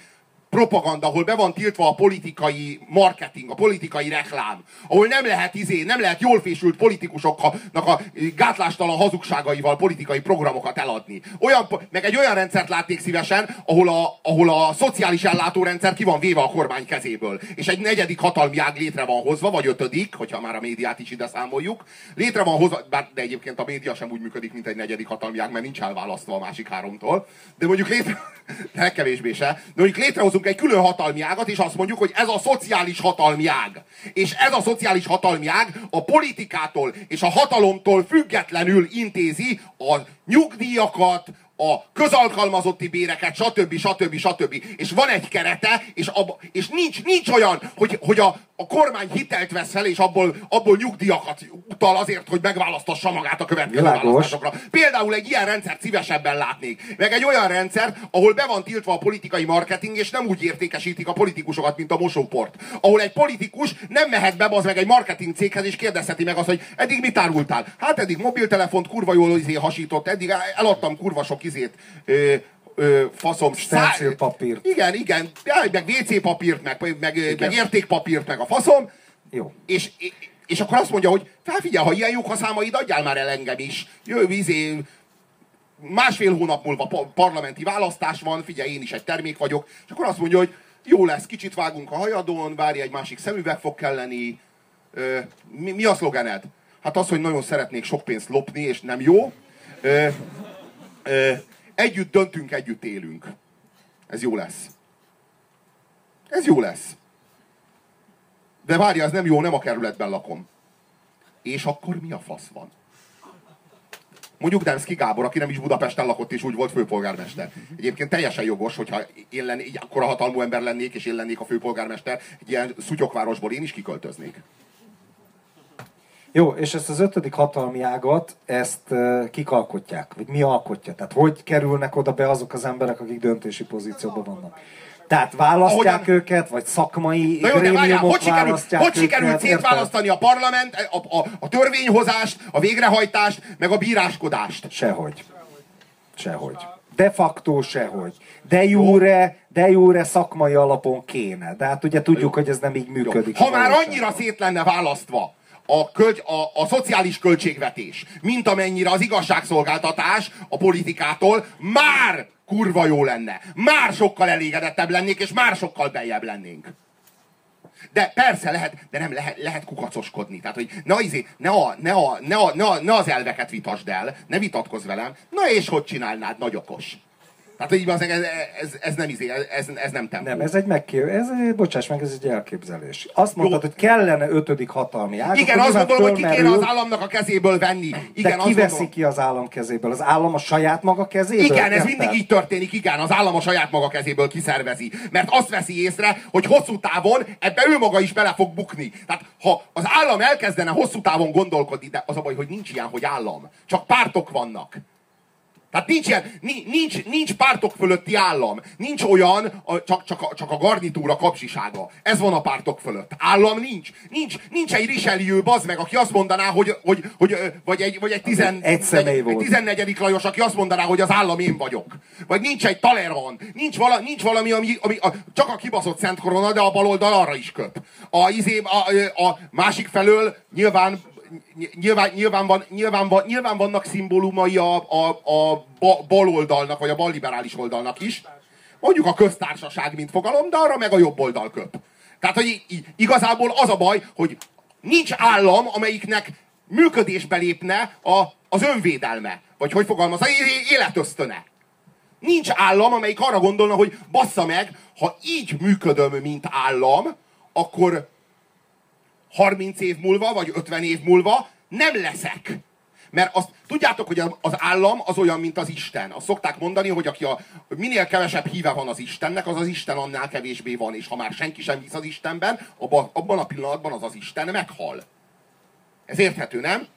propaganda, ahol be van tiltva a politikai marketing, a politikai reklám, ahol nem lehet izé, nem lehet jól fésült politikusoknak a gátlástalan hazugságaival politikai programokat eladni. Olyan, meg egy olyan rendszert látnék szívesen, ahol a, ahol a szociális ellátórendszer ki van véve a kormány kezéből, és egy negyedik hatalmi ág létre van hozva, vagy ötödik, hogyha már a médiát is ide számoljuk, létre van hozva, bár, de egyébként a média sem úgy működik, mint egy negyedik hatalmi ág, mert nincs elválasztva a másik háromtól, de mondjuk létre, de legkevésbé se, de mondjuk létrehozunk egy külön hatalmi ágat, és azt mondjuk, hogy ez a szociális hatalmi ág. És ez a szociális hatalmi ág a politikától és a hatalomtól függetlenül intézi a nyugdíjakat, a közalkalmazotti béreket, stb. stb. stb. És van egy kerete, és, abba, és nincs, nincs olyan, hogy, hogy a, a kormány hitelt vesz fel, és abból, abból nyugdíjakat utal azért, hogy megválasztassa magát a következő Világos. választásokra. Például egy ilyen rendszert szívesebben látnék. Meg egy olyan rendszer, ahol be van tiltva a politikai marketing, és nem úgy értékesítik a politikusokat, mint a mosóport. Ahol egy politikus nem mehet be az meg egy marketing céghez, és kérdezheti meg azt, hogy eddig mit árultál? Hát eddig mobiltelefont kurva jól izé hasított, eddig eladtam kurva sok izét, ö, ö, faszom, Stencilpapírt. Igen, igen, ja, meg WC papírt, meg, meg, meg értékpapírt, meg a faszom, Jó. és, és akkor azt mondja, hogy felfigyel, ha ilyen jók a számaid, adjál már el engem is. Jö, izé, másfél hónap múlva pa- parlamenti választás van, figyelj, én is egy termék vagyok, és akkor azt mondja, hogy jó lesz, kicsit vágunk a hajadon, várj, egy másik szemüveg fog kelleni. Ö, mi, mi a szlogened? Hát az, hogy nagyon szeretnék sok pénzt lopni, és nem jó. Ö, ö, együtt döntünk, együtt élünk. Ez jó lesz. Ez jó lesz. De várja, ez nem jó, nem a kerületben lakom. És akkor mi a fasz van? Mondjuk Demszki Gábor, aki nem is Budapesten lakott, és úgy volt főpolgármester. Egyébként teljesen jogos, hogyha én lennék, akkora hatalmú ember lennék, és én lennék a főpolgármester, egy ilyen szutyokvárosból én is kiköltöznék. Jó, és ezt az ötödik hatalmi ágat, ezt kik alkotják? Vagy mi alkotja? Tehát hogy kerülnek oda be azok az emberek, akik döntési pozícióban vannak? Tehát választják Ahogyan- őket, vagy szakmai Na jó, de várjál, hogy sikerült, hogy sikerült szétválasztani a parlament, a, a, a törvényhozást, a végrehajtást, meg a bíráskodást? Sehogy. Sehogy. De facto sehogy. De jure, de jure szakmai alapon kéne. De hát ugye tudjuk, hogy ez nem így működik. Ha már annyira szét lenne választva a, költ, a, a szociális költségvetés, mint amennyire az igazságszolgáltatás a politikától, már kurva jó lenne. Már sokkal elégedettebb lennék, és már sokkal beljebb lennénk. De persze lehet, de nem lehet, lehet kukacoskodni. Tehát, hogy ne, izé, ne, a, ne, a, ne, a, ne, a, ne az elveket vitasd el, ne vitatkozz velem. Na és hogy csinálnád, nagy okos. Tehát, így az, ez, ez, ez, nem izé, ez, ez nem tempó. Nem, ez egy megkér... ez, bocsáss meg, ez egy elképzelés. Azt mondtad, Jó. hogy kellene ötödik hatalmi ág. Igen, azt gondolom, hogy ki kéne az államnak a kezéből venni. De Igen, azt ki veszi gondolom. ki az állam kezéből? Az állam a saját maga kezéből? Igen, ez mindig így történik, igen, az állam a saját maga kezéből kiszervezi. Mert azt veszi észre, hogy hosszú távon ebbe ő maga is bele fog bukni. Tehát ha az állam elkezdene hosszú távon gondolkodni, de az a baj, hogy nincs ilyen, hogy állam. Csak pártok vannak. Tehát nincs, ilyen, nincs, nincs pártok fölötti állam. Nincs olyan, a, csak, csak, a, csak a garnitúra kapcsisága. Ez van a pártok fölött. Állam nincs. Nincs, nincs egy Richelieu, bazd meg, aki azt mondaná, hogy, hogy, hogy vagy egy, vagy egy, tizen, egy, egy, egy 14. Lajos, aki azt mondaná, hogy az állam én vagyok. Vagy nincs egy Taleron. Nincs, vala, nincs valami, ami, ami a, csak a kibaszott Szent Korona, de a baloldal arra is köp. A, izé, a, a másik felől nyilván nyilván, nyilván, van, nyilván, van, nyilván vannak szimbólumai a, a, a baloldalnak, vagy a balliberális oldalnak is. Mondjuk a köztársaság, mint fogalom, de arra meg a jobb oldal köp. Tehát, hogy igazából az a baj, hogy nincs állam, amelyiknek működésbe lépne a, az önvédelme. Vagy hogy fogalmaz, az életösztöne. Nincs állam, amelyik arra gondolna, hogy bassza meg, ha így működöm, mint állam, akkor 30 év múlva, vagy 50 év múlva nem leszek. Mert azt tudjátok, hogy az állam az olyan, mint az Isten. Azt szokták mondani, hogy aki a, minél kevesebb híve van az Istennek, az az Isten annál kevésbé van, és ha már senki sem hisz az Istenben, abban, abban a pillanatban az az Isten meghal. Ez érthető, nem?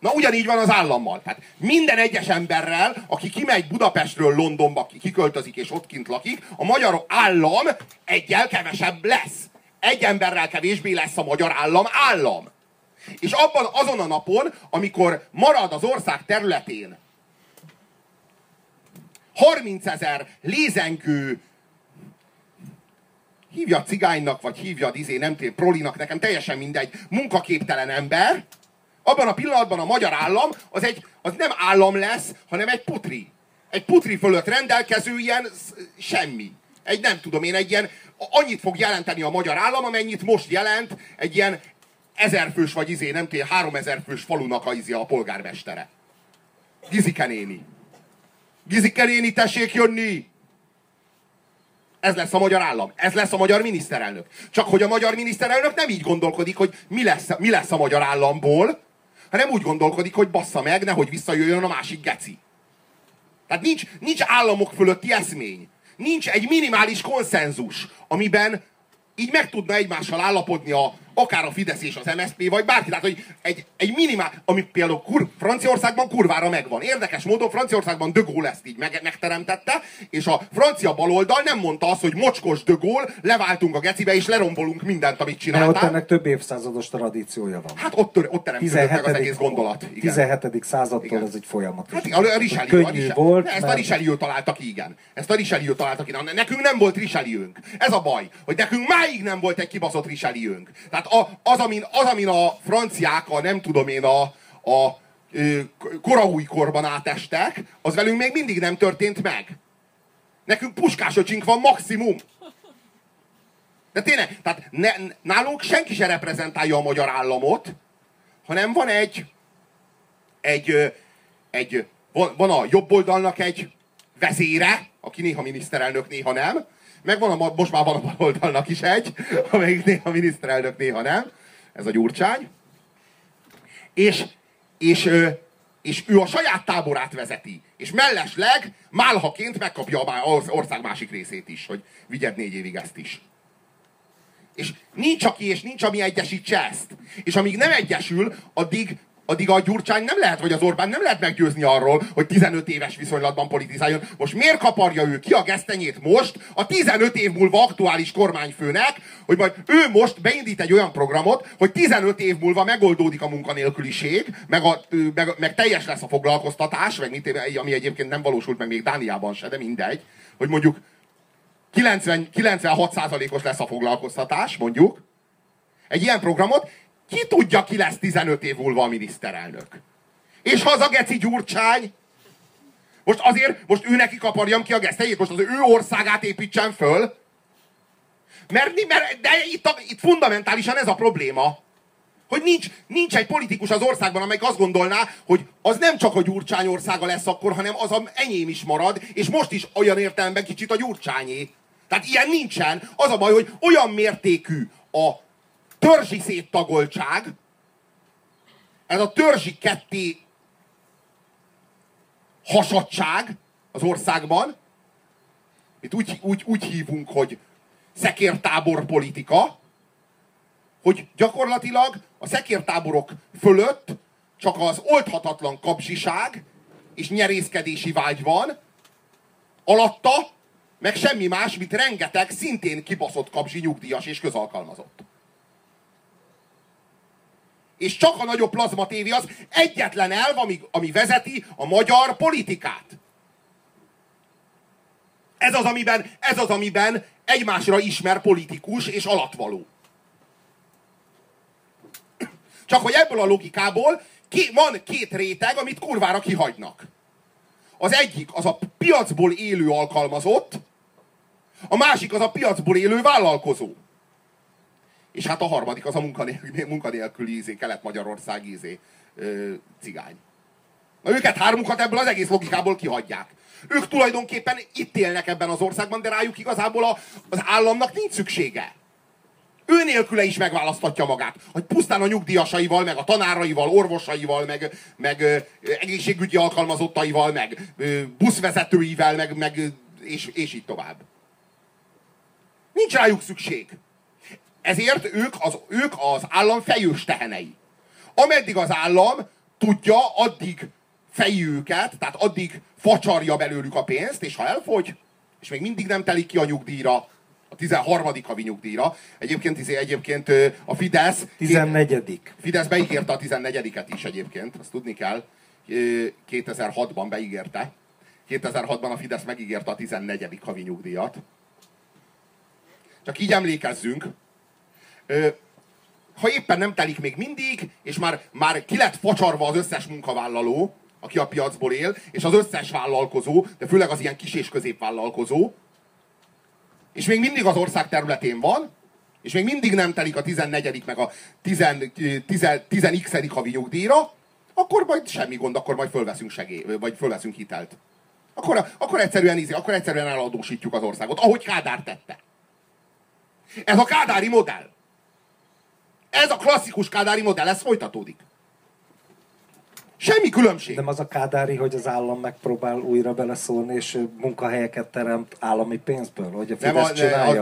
Na ugyanígy van az állammal. Tehát minden egyes emberrel, aki kimegy Budapestről Londonba, ki kiköltözik és ott kint lakik, a magyar állam egyel kevesebb lesz egy emberrel kevésbé lesz a magyar állam állam. És abban azon a napon, amikor marad az ország területén 30 ezer lézengő hívja cigánynak, vagy hívja izé, nem tudom, prolinak, nekem teljesen mindegy, munkaképtelen ember, abban a pillanatban a magyar állam az, egy, az nem állam lesz, hanem egy putri. Egy putri fölött rendelkező ilyen semmi. Egy nem tudom én, egy ilyen annyit fog jelenteni a magyar állam, amennyit most jelent egy ilyen ezerfős, vagy izé, nem tudom, három ezerfős falunak a, izé, a polgármestere. Gizike néni. Gizike néni, tessék jönni! Ez lesz a magyar állam. Ez lesz a magyar miniszterelnök. Csak hogy a magyar miniszterelnök nem így gondolkodik, hogy mi lesz, mi lesz a magyar államból, hanem úgy gondolkodik, hogy bassza meg, nehogy visszajöjjön a másik geci. Tehát nincs, nincs államok fölötti eszmény nincs egy minimális konszenzus, amiben így meg tudna egymással állapodni a, akár a Fidesz és az MSZP, vagy bárki. Tehát, hogy egy, egy minimál, ami például kur, Franciaországban kurvára megvan. Érdekes módon Franciaországban De Gaulle ezt így meg, megteremtette, és a francia baloldal nem mondta azt, hogy mocskos De Gaulle, leváltunk a gecibe, és lerombolunk mindent, amit csináltál. Mert ott ennek több évszázados tradíciója van. Hát ott, ott teremtődött meg az egész gondolat. Igen. 17. századtól igen. ez egy folyamat. Hát a, a Richelieu, a volt, ezt mert... a Richelieu találta ki, igen. Ezt a Richelieu találta ki. Na, nekünk nem volt Richelieu-nk. Ez a baj, hogy nekünk máig nem volt egy kibaszott Richelieu-nk. Tehát a, az, amin, az, amin a franciák, a nem tudom én, a, a koraúj korban átestek, az velünk még mindig nem történt meg. Nekünk puskásöcsink van maximum. De tényleg, tehát ne, nálunk senki se reprezentálja a magyar államot, hanem van egy, egy, egy van, van a jobb oldalnak egy vezére, aki néha miniszterelnök, néha nem, meg van a, most már van a bal oldalnak is egy, amelyik néha miniszterelnök, néha nem, ez a gyurcsány. És, és, és ő a saját táborát vezeti. És mellesleg málhaként megkapja az ország másik részét is, hogy vigyed négy évig ezt is. És nincs aki és nincs, ami egyesítse ezt. És amíg nem egyesül, addig addig a Gyurcsány nem lehet, vagy az Orbán nem lehet meggyőzni arról, hogy 15 éves viszonylatban politizáljon. Most miért kaparja ő ki a gesztenyét most, a 15 év múlva aktuális kormányfőnek, hogy majd ő most beindít egy olyan programot, hogy 15 év múlva megoldódik a munkanélküliség, meg, a, meg, meg teljes lesz a foglalkoztatás, meg mit, ami egyébként nem valósult meg még Dániában se, de mindegy, hogy mondjuk 90, 96%-os lesz a foglalkoztatás, mondjuk, egy ilyen programot, ki tudja, ki lesz 15 év múlva a miniszterelnök? És ha az a geci gyurcsány, most azért, most ő neki kaparjam ki a gesztejét, most az ő országát építsen föl, mert, mert de itt, a, itt fundamentálisan ez a probléma. Hogy nincs, nincs egy politikus az országban, amelyik azt gondolná, hogy az nem csak a Gyurcsány országa lesz akkor, hanem az a enyém is marad, és most is olyan értelemben kicsit a Gyurcsányé. Tehát ilyen nincsen. Az a baj, hogy olyan mértékű a törzsi széttagoltság, ez a törzsi ketté hasadság az országban, itt úgy, úgy, úgy hívunk, hogy szekértábor politika, hogy gyakorlatilag a szekértáborok fölött csak az oldhatatlan kapzsiság és nyerészkedési vágy van, alatta meg semmi más, mint rengeteg szintén kibaszott kapzsi nyugdíjas és közalkalmazott. És csak a nagyobb plazma tévé az egyetlen elv, ami, ami vezeti a magyar politikát. Ez az, amiben, ez az, amiben egymásra ismer politikus és alatvaló. Csak hogy ebből a logikából ki, van két réteg, amit kurvára kihagynak. Az egyik az a piacból élő alkalmazott, a másik az a piacból élő vállalkozó. És hát a harmadik az a munkanélküli, munkanélküli ízé, kelet-magyarország ízé, ö, cigány. Na őket hármukat ebből az egész logikából kihagyják. Ők tulajdonképpen itt élnek ebben az országban, de rájuk igazából a, az államnak nincs szüksége. Ő nélküle is megválasztatja magát. Hogy pusztán a nyugdíjasaival, meg a tanáraival, orvosaival, meg, meg ö, egészségügyi alkalmazottaival, meg ö, buszvezetőivel, meg, meg és, és így tovább. Nincs rájuk szükség. Ezért ők az, ők az állam fejős tehenei. Ameddig az állam tudja, addig fejű őket, tehát addig facsarja belőlük a pénzt, és ha elfogy, és még mindig nem telik ki a nyugdíjra, a 13. havi nyugdíjra. Egyébként, izé, egyébként a Fidesz... 14. Fidesz beígérte a 14-et is egyébként, azt tudni kell. 2006-ban beígérte. 2006-ban a Fidesz megígérte a 14. havi nyugdíjat. Csak így emlékezzünk. Ha éppen nem telik még mindig, és már, már ki lett facsarva az összes munkavállaló, aki a piacból él, és az összes vállalkozó, de főleg az ilyen kis és középvállalkozó, és még mindig az ország területén van, és még mindig nem telik a 14. meg a 10, 10, 10x havi nyugdíjra, akkor majd semmi gond, akkor majd fölveszünk segély, vagy fölveszünk hitelt. Akkor, akkor, egyszerűen, ízi, akkor egyszerűen eladósítjuk az országot, ahogy Kádár tette. Ez a kádári modell. Ez a klasszikus kádári modell, ez folytatódik. Semmi különbség. De az a kádári, hogy az állam megpróbál újra beleszólni, és munkahelyeket teremt állami pénzből, hogy a nem, a, az,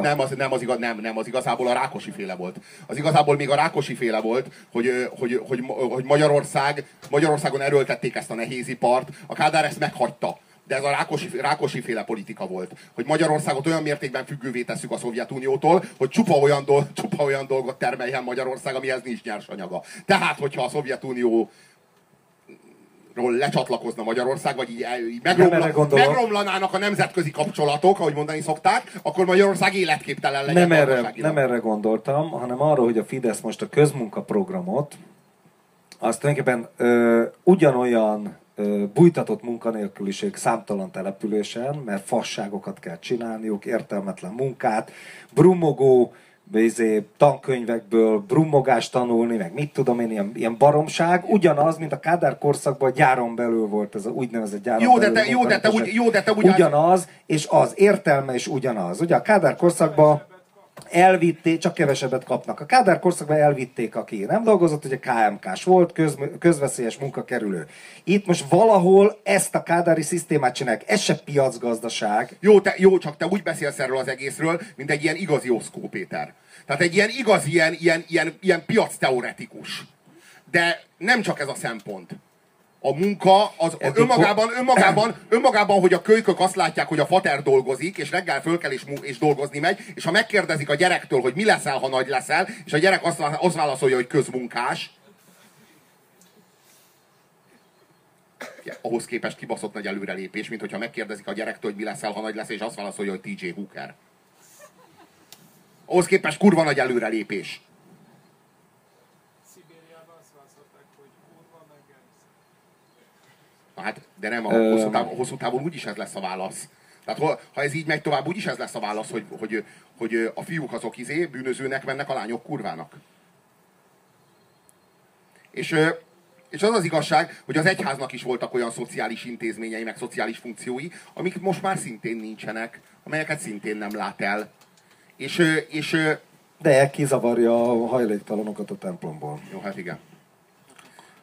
nem, az, nem, az igaz, nem, nem, az igazából a Rákosi féle volt. Az igazából még a Rákosi féle volt, hogy, hogy, hogy, hogy Magyarország, Magyarországon erőltették ezt a nehézipart, a Kádár ezt meghagyta de ez a Rákosi, Rákosi féle politika volt, hogy Magyarországot olyan mértékben függővé tesszük a Szovjetuniótól, hogy csupa olyan, dol, csupa olyan dolgot termeljen Magyarország, amihez nincs nyersanyaga. Tehát, hogyha a Szovjetunió ról lecsatlakozna Magyarország, vagy így, így megromla, megromlanának a nemzetközi kapcsolatok, ahogy mondani szokták, akkor Magyarország életképtelen legyen. Nem erre, nem erre gondoltam, hanem arra, hogy a Fidesz most a közmunkaprogramot, azt tulajdonképpen ö, ugyanolyan bújtatott munkanélküliség számtalan településen, mert fasságokat kell csinálniuk, értelmetlen munkát, brummogó, izé, tankönyvekből brummogást tanulni, meg mit tudom én, ilyen, ilyen baromság, ugyanaz, mint a Kádár korszakban gyáron belül volt ez a úgynevezett gyáron jó, de te, jó, de te, úgy, jó, de te ugyanaz. ugyanaz, és az értelme is ugyanaz. Ugye a Kádár korszakban elvitték, csak kevesebbet kapnak. A Kádár korszakban elvitték, aki nem dolgozott, ugye KMK-s volt, köz, közveszélyes munkakerülő. Itt most valahol ezt a kádári szisztémát csinálják. Ez se piacgazdaság. Jó, te, jó, csak te úgy beszélsz erről az egészről, mint egy ilyen igazi Oszkó Péter. Tehát egy ilyen igazi, ilyen, ilyen, ilyen, ilyen piac teoretikus. De nem csak ez a szempont a munka az Eddig önmagában, önmagában, önmagában, hogy a kölykök azt látják, hogy a fater dolgozik, és reggel föl kell és, és dolgozni megy, és ha megkérdezik a gyerektől, hogy mi leszel, ha nagy leszel, és a gyerek azt, azt válaszolja, hogy közmunkás, ahhoz képest kibaszott nagy előrelépés, mint hogyha megkérdezik a gyerektől, hogy mi leszel, ha nagy lesz, és azt válaszolja, hogy TJ Hooker. Ahhoz képest kurva nagy előrelépés. Na hát, de nem, a hosszú, távon, hosszú távon úgyis ez lesz a válasz. Tehát ha ez így megy tovább, úgyis ez lesz a válasz, hogy, hogy, hogy a fiúk azok izé bűnözőnek mennek, a lányok kurvának. És, és az az igazság, hogy az egyháznak is voltak olyan szociális intézményei, meg szociális funkciói, amik most már szintén nincsenek, amelyeket szintén nem lát el. És, és, de kizavarja a hajléktalanokat a templomból. Jó, hát igen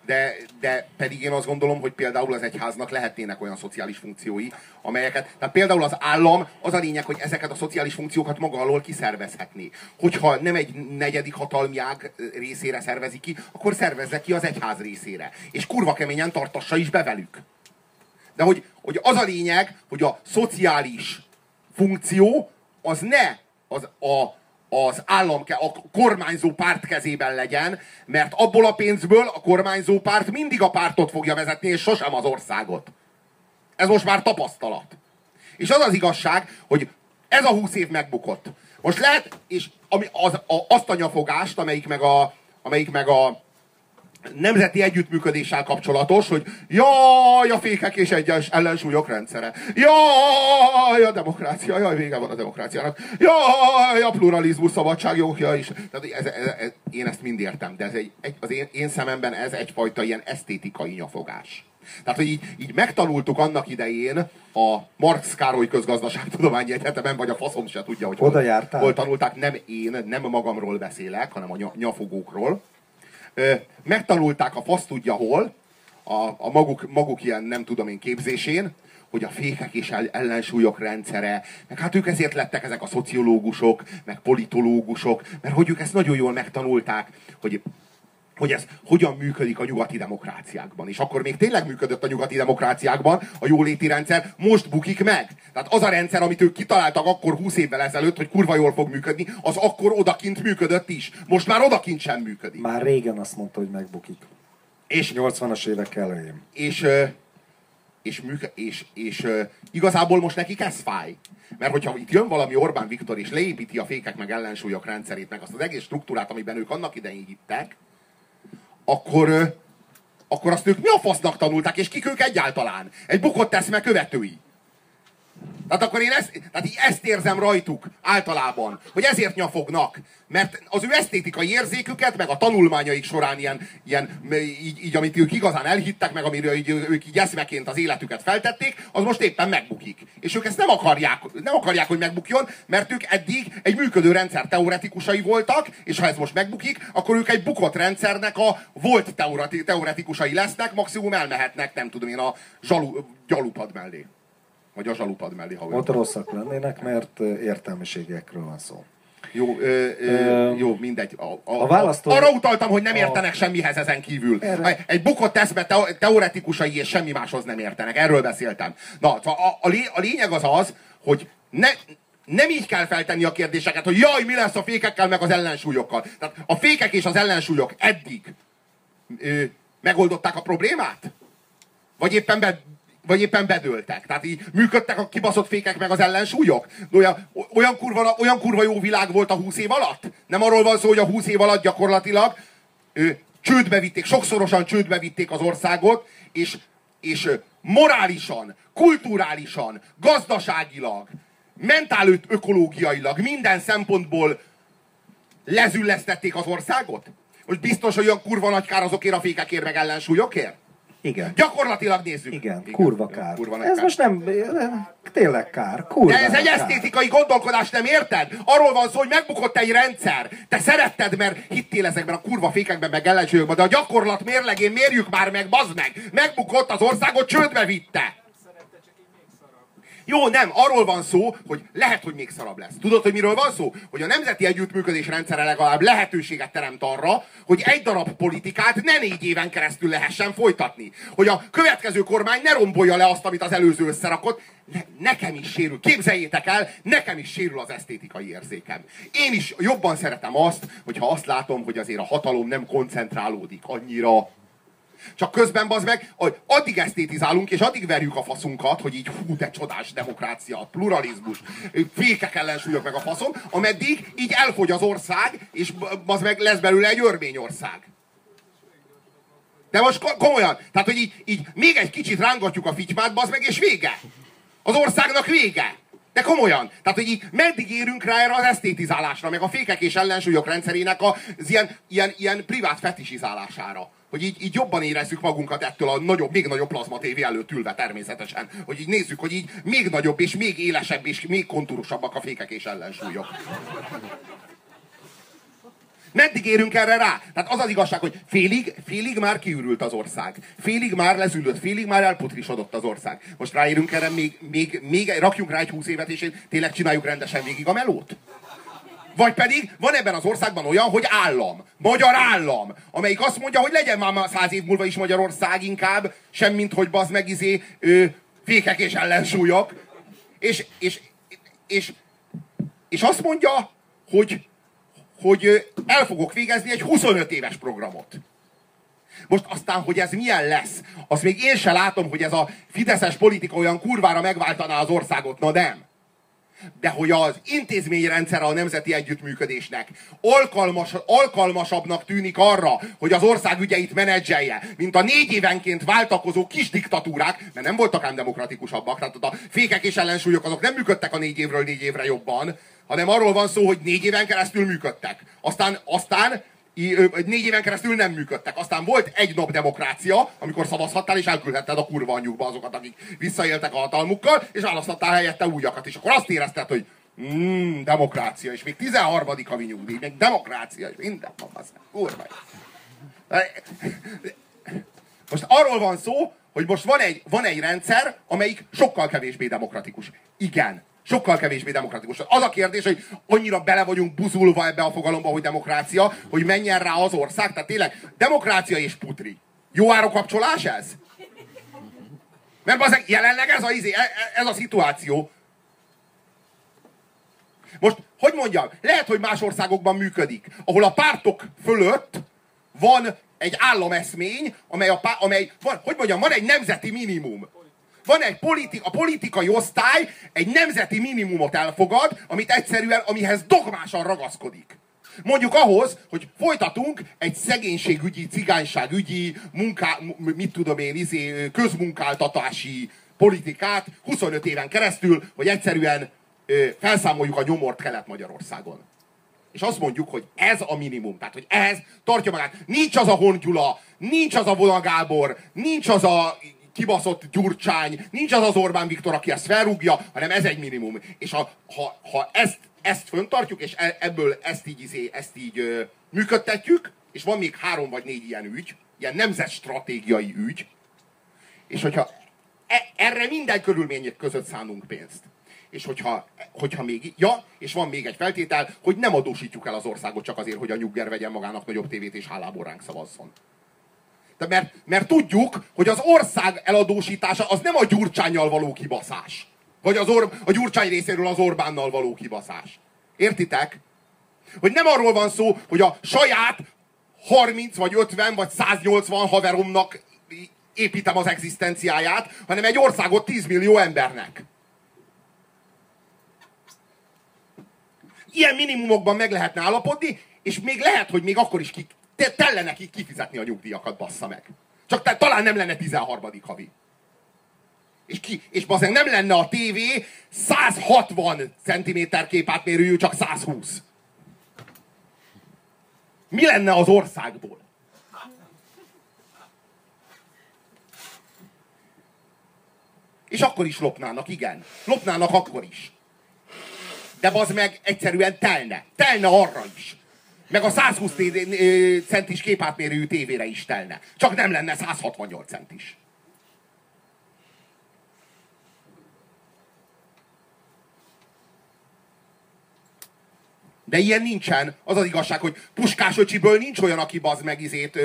de, de pedig én azt gondolom, hogy például az egyháznak lehetnének olyan szociális funkciói, amelyeket, tehát például az állam, az a lényeg, hogy ezeket a szociális funkciókat maga alól kiszervezhetné. Hogyha nem egy negyedik hatalmi ág részére szervezi ki, akkor szervezze ki az egyház részére. És kurva keményen tartassa is be velük. De hogy, hogy az a lényeg, hogy a szociális funkció az ne az a, az állam, a kormányzó párt kezében legyen, mert abból a pénzből a kormányzó párt mindig a pártot fogja vezetni, és sosem az országot. Ez most már tapasztalat. És az az igazság, hogy ez a húsz év megbukott. Most lehet, és ami, az, a, azt a nyafogást, amelyik meg a, amelyik meg a nemzeti együttműködéssel kapcsolatos, hogy jaj, a fékek és egyes ellensúlyok rendszere. Jaj, a demokrácia, jaj, vége van a demokráciának. Jaj, a pluralizmus, szabadságjogja is. Tehát ez, ez, ez, én ezt mind értem, de ez egy, egy, az én, én szememben ez egyfajta ilyen esztétikai nyafogás. Tehát, hogy így, így megtanultuk annak idején a Marx Károly Közgazdaságtudományi Egyetemen, vagy a faszom se tudja, hogy Oda jártál? hol tanulták. Nem én, nem magamról beszélek, hanem a nyafogókról megtanulták a fasz tudja hol, a, a maguk, maguk ilyen nem tudom én képzésén, hogy a fékek és ellensúlyok rendszere, meg hát ők ezért lettek ezek a szociológusok, meg politológusok, mert hogy ők ezt nagyon jól megtanulták, hogy hogy ez hogyan működik a nyugati demokráciákban. És akkor még tényleg működött a nyugati demokráciákban a jóléti rendszer, most bukik meg. Tehát az a rendszer, amit ők kitaláltak akkor 20 évvel ezelőtt, hogy kurva jól fog működni, az akkor odakint működött is. Most már odakint sem működik. Már régen azt mondta, hogy megbukik. És 80-as évek elején. És, és, és, és, és igazából most nekik ez fáj. Mert hogyha itt jön valami Orbán Viktor, és leépíti a fékek meg ellensúlyok rendszerét, meg azt az egész struktúrát, amiben ők annak idején hittek, akkor, akkor azt ők mi a fasznak tanulták, és kik ők egyáltalán? Egy bukott eszme követői. Tehát akkor én ezt, tehát így ezt érzem rajtuk általában, hogy ezért nyafognak. Mert az ő esztétikai érzéküket, meg a tanulmányaik során ilyen, ilyen így, így, amit ők igazán elhittek, meg amiről így, ők így eszmeként az életüket feltették, az most éppen megbukik. És ők ezt nem akarják, nem akarják, hogy megbukjon, mert ők eddig egy működő rendszer teoretikusai voltak, és ha ez most megbukik, akkor ők egy bukott rendszernek a volt teoretikusai lesznek, maximum elmehetnek, nem tudom én, a zsalu, gyalupad mellé. Vagy a zsalupad mellé, ha Ott rosszak lennének, mert értelmiségekről van szó. Jó, ö, ö, jó, mindegy. A, a, a választó... Arra utaltam, hogy nem értenek a... semmihez ezen kívül. Erre... Egy bukott teszbe te, teoretikusai és semmi máshoz nem értenek. Erről beszéltem. Na, a, a, a lényeg az az, hogy ne, nem így kell feltenni a kérdéseket, hogy jaj, mi lesz a fékekkel, meg az ellensúlyokkal. Tehát a fékek és az ellensúlyok eddig ö, megoldották a problémát? Vagy éppen be, vagy éppen bedőltek. Tehát így működtek a kibaszott fékek meg az ellensúlyok? Olyan, olyan, kurva, olyan kurva jó világ volt a húsz év alatt? Nem arról van szó, hogy a húsz év alatt gyakorlatilag ő, csődbe vitték, sokszorosan csődbe vitték az országot, és, és morálisan, kulturálisan, gazdaságilag, mentál ökológiailag, minden szempontból lezüllesztették az országot? Most biztos, hogy olyan kurva nagy kár azokért a fékekért meg ellensúlyokért? Igen. Gyakorlatilag nézzük. Igen, Igen. kurva kár. Kurva ez kár. most nem, tényleg kár. Kurva De ez egy kár. esztétikai gondolkodás, nem érted? Arról van szó, hogy megbukott egy rendszer. Te szeretted, mert hittél ezekben a kurva fékekben, meg ellensúlyokban, de a gyakorlat mérlegén mérjük már meg, bazd meg! Megbukott az országot, csődbe vitte! Jó, nem, arról van szó, hogy lehet, hogy még szarabb lesz. Tudod, hogy miről van szó? Hogy a nemzeti együttműködés rendszere legalább lehetőséget teremt arra, hogy egy darab politikát ne négy éven keresztül lehessen folytatni. Hogy a következő kormány ne rombolja le azt, amit az előző összerakott. Ne, nekem is sérül. Képzeljétek el, nekem is sérül az esztétikai érzékem. Én is jobban szeretem azt, hogyha azt látom, hogy azért a hatalom nem koncentrálódik annyira csak közben bazd meg, hogy addig esztétizálunk, és addig verjük a faszunkat, hogy így hú, de csodás demokrácia, pluralizmus, fékek ellensúlyok meg a faszom, ameddig így elfogy az ország, és az meg lesz belőle egy örményország. De most komolyan, tehát hogy így, így még egy kicsit rángatjuk a fitymát, bazd meg, és vége. Az országnak vége. De komolyan. Tehát, hogy így meddig érünk rá erre az esztétizálásra, meg a fékek és ellensúlyok rendszerének az ilyen, ilyen, ilyen privát fetisizálására hogy így, így jobban érezzük magunkat ettől a nagyobb, még nagyobb plazma tévé előtt ülve természetesen. Hogy így nézzük, hogy így még nagyobb és még élesebb és még kontúrosabbak a fékek és ellensúlyok. Meddig érünk erre rá? Tehát az az igazság, hogy félig, félig már kiürült az ország. Félig már lezülött, félig már elputrisodott az ország. Most ráérünk erre, még, még, még rakjunk rá egy húsz évet, és tényleg csináljuk rendesen végig a melót? Vagy pedig van ebben az országban olyan, hogy állam, magyar állam, amelyik azt mondja, hogy legyen már száz év múlva is Magyarország inkább, semmint, hogy bazd meg izé, ő, fékek és ellensúlyok, és, és, és, és azt mondja, hogy, hogy el fogok végezni egy 25 éves programot. Most aztán, hogy ez milyen lesz, azt még én se látom, hogy ez a fideszes politika olyan kurvára megváltaná az országot. Na nem de hogy az intézményrendszer a nemzeti együttműködésnek alkalmas, alkalmasabbnak tűnik arra, hogy az ország ügyeit menedzselje, mint a négy évenként váltakozó kis diktatúrák, mert nem voltak ám demokratikusabbak, tehát a fékek és ellensúlyok azok nem működtek a négy évről négy évre jobban, hanem arról van szó, hogy négy éven keresztül működtek. Aztán, aztán négy éven keresztül nem működtek. Aztán volt egy nap demokrácia, amikor szavazhattál, és elküldhetted a kurva anyjukba azokat, akik visszaéltek a hatalmukkal, és választhattál helyette újakat. És akkor azt érezted, hogy mm, demokrácia, és még 13. havi nyugdíj, még demokrácia, és minden van az. Kurva. Most arról van szó, hogy most van egy, van egy rendszer, amelyik sokkal kevésbé demokratikus. Igen, sokkal kevésbé demokratikus. Az a kérdés, hogy annyira bele vagyunk buzulva ebbe a fogalomba, hogy demokrácia, hogy menjen rá az ország. Tehát tényleg demokrácia és putri. Jó árokapcsolás ez? Mert az jelenleg ez a, izé, e, e, ez a szituáció. Most, hogy mondjam, lehet, hogy más országokban működik, ahol a pártok fölött van egy állameszmény, amely, a, amely van, hogy mondjam, van egy nemzeti minimum van egy politi- a politikai osztály egy nemzeti minimumot elfogad, amit egyszerűen, amihez dogmásan ragaszkodik. Mondjuk ahhoz, hogy folytatunk egy szegénységügyi, cigányságügyi, munká, mit tudom én, izé, közmunkáltatási politikát 25 éven keresztül, hogy egyszerűen ö, felszámoljuk a nyomort Kelet-Magyarországon. És azt mondjuk, hogy ez a minimum. Tehát, hogy ehhez tartja magát. Nincs az a Hongyula, nincs az a Vonagábor, nincs az a kibaszott Gyurcsány, nincs az az Orbán Viktor, aki ezt felrúgja, hanem ez egy minimum. És ha, ha, ha ezt, ezt föntartjuk, és e, ebből ezt így, izé, ezt így működtetjük, és van még három vagy négy ilyen ügy, ilyen nemzetstratégiai ügy, és hogyha e, erre minden körülmény között szánunk pénzt, és hogyha, hogyha még, ja, és van még egy feltétel, hogy nem adósítjuk el az országot csak azért, hogy a nyugger vegyen magának nagyobb tévét és hálából ránk szavazzon. De mert, mert tudjuk, hogy az ország eladósítása az nem a gyurcsányjal való kibaszás. Vagy az or, a gyurcsány részéről az Orbánnal való kibaszás. Értitek? Hogy nem arról van szó, hogy a saját 30 vagy 50 vagy 180 haveromnak építem az egzisztenciáját, hanem egy országot 10 millió embernek. Ilyen minimumokban meg lehetne állapodni, és még lehet, hogy még akkor is ki, telle neki kifizetni a nyugdíjakat, bassza meg. Csak te, talán nem lenne 13. havi. És, ki, és bazen nem lenne a tévé 160 cm képátmérőjű, csak 120. Mi lenne az országból? És akkor is lopnának, igen. Lopnának akkor is. De az meg egyszerűen telne. Telne arra is. Meg a 120 centis képátmérőjű tévére is telne. Csak nem lenne 168 centis. De ilyen nincsen. Az az igazság, hogy Puskás öcsiből nincs olyan, aki bazd meg izét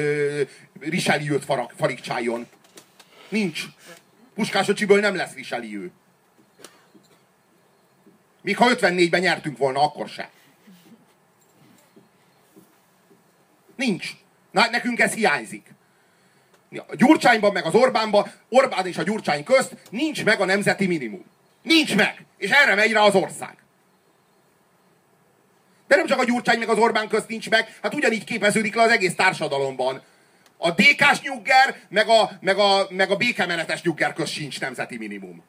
Richelieu-t farigcsáljon. Nincs. Puskás öcsiből nem lesz Richelieu. Míg ha 54-ben nyertünk volna, akkor se. Nincs. Na, nekünk ez hiányzik. A Gyurcsányban, meg az Orbánban, Orbán és a Gyurcsány közt nincs meg a nemzeti minimum. Nincs meg. És erre megy rá az ország. De nem csak a Gyurcsány meg az Orbán közt nincs meg, hát ugyanígy képeződik le az egész társadalomban. A DK-s nyugger, meg a, meg a, meg a békemenetes nyugger közt sincs nemzeti minimum.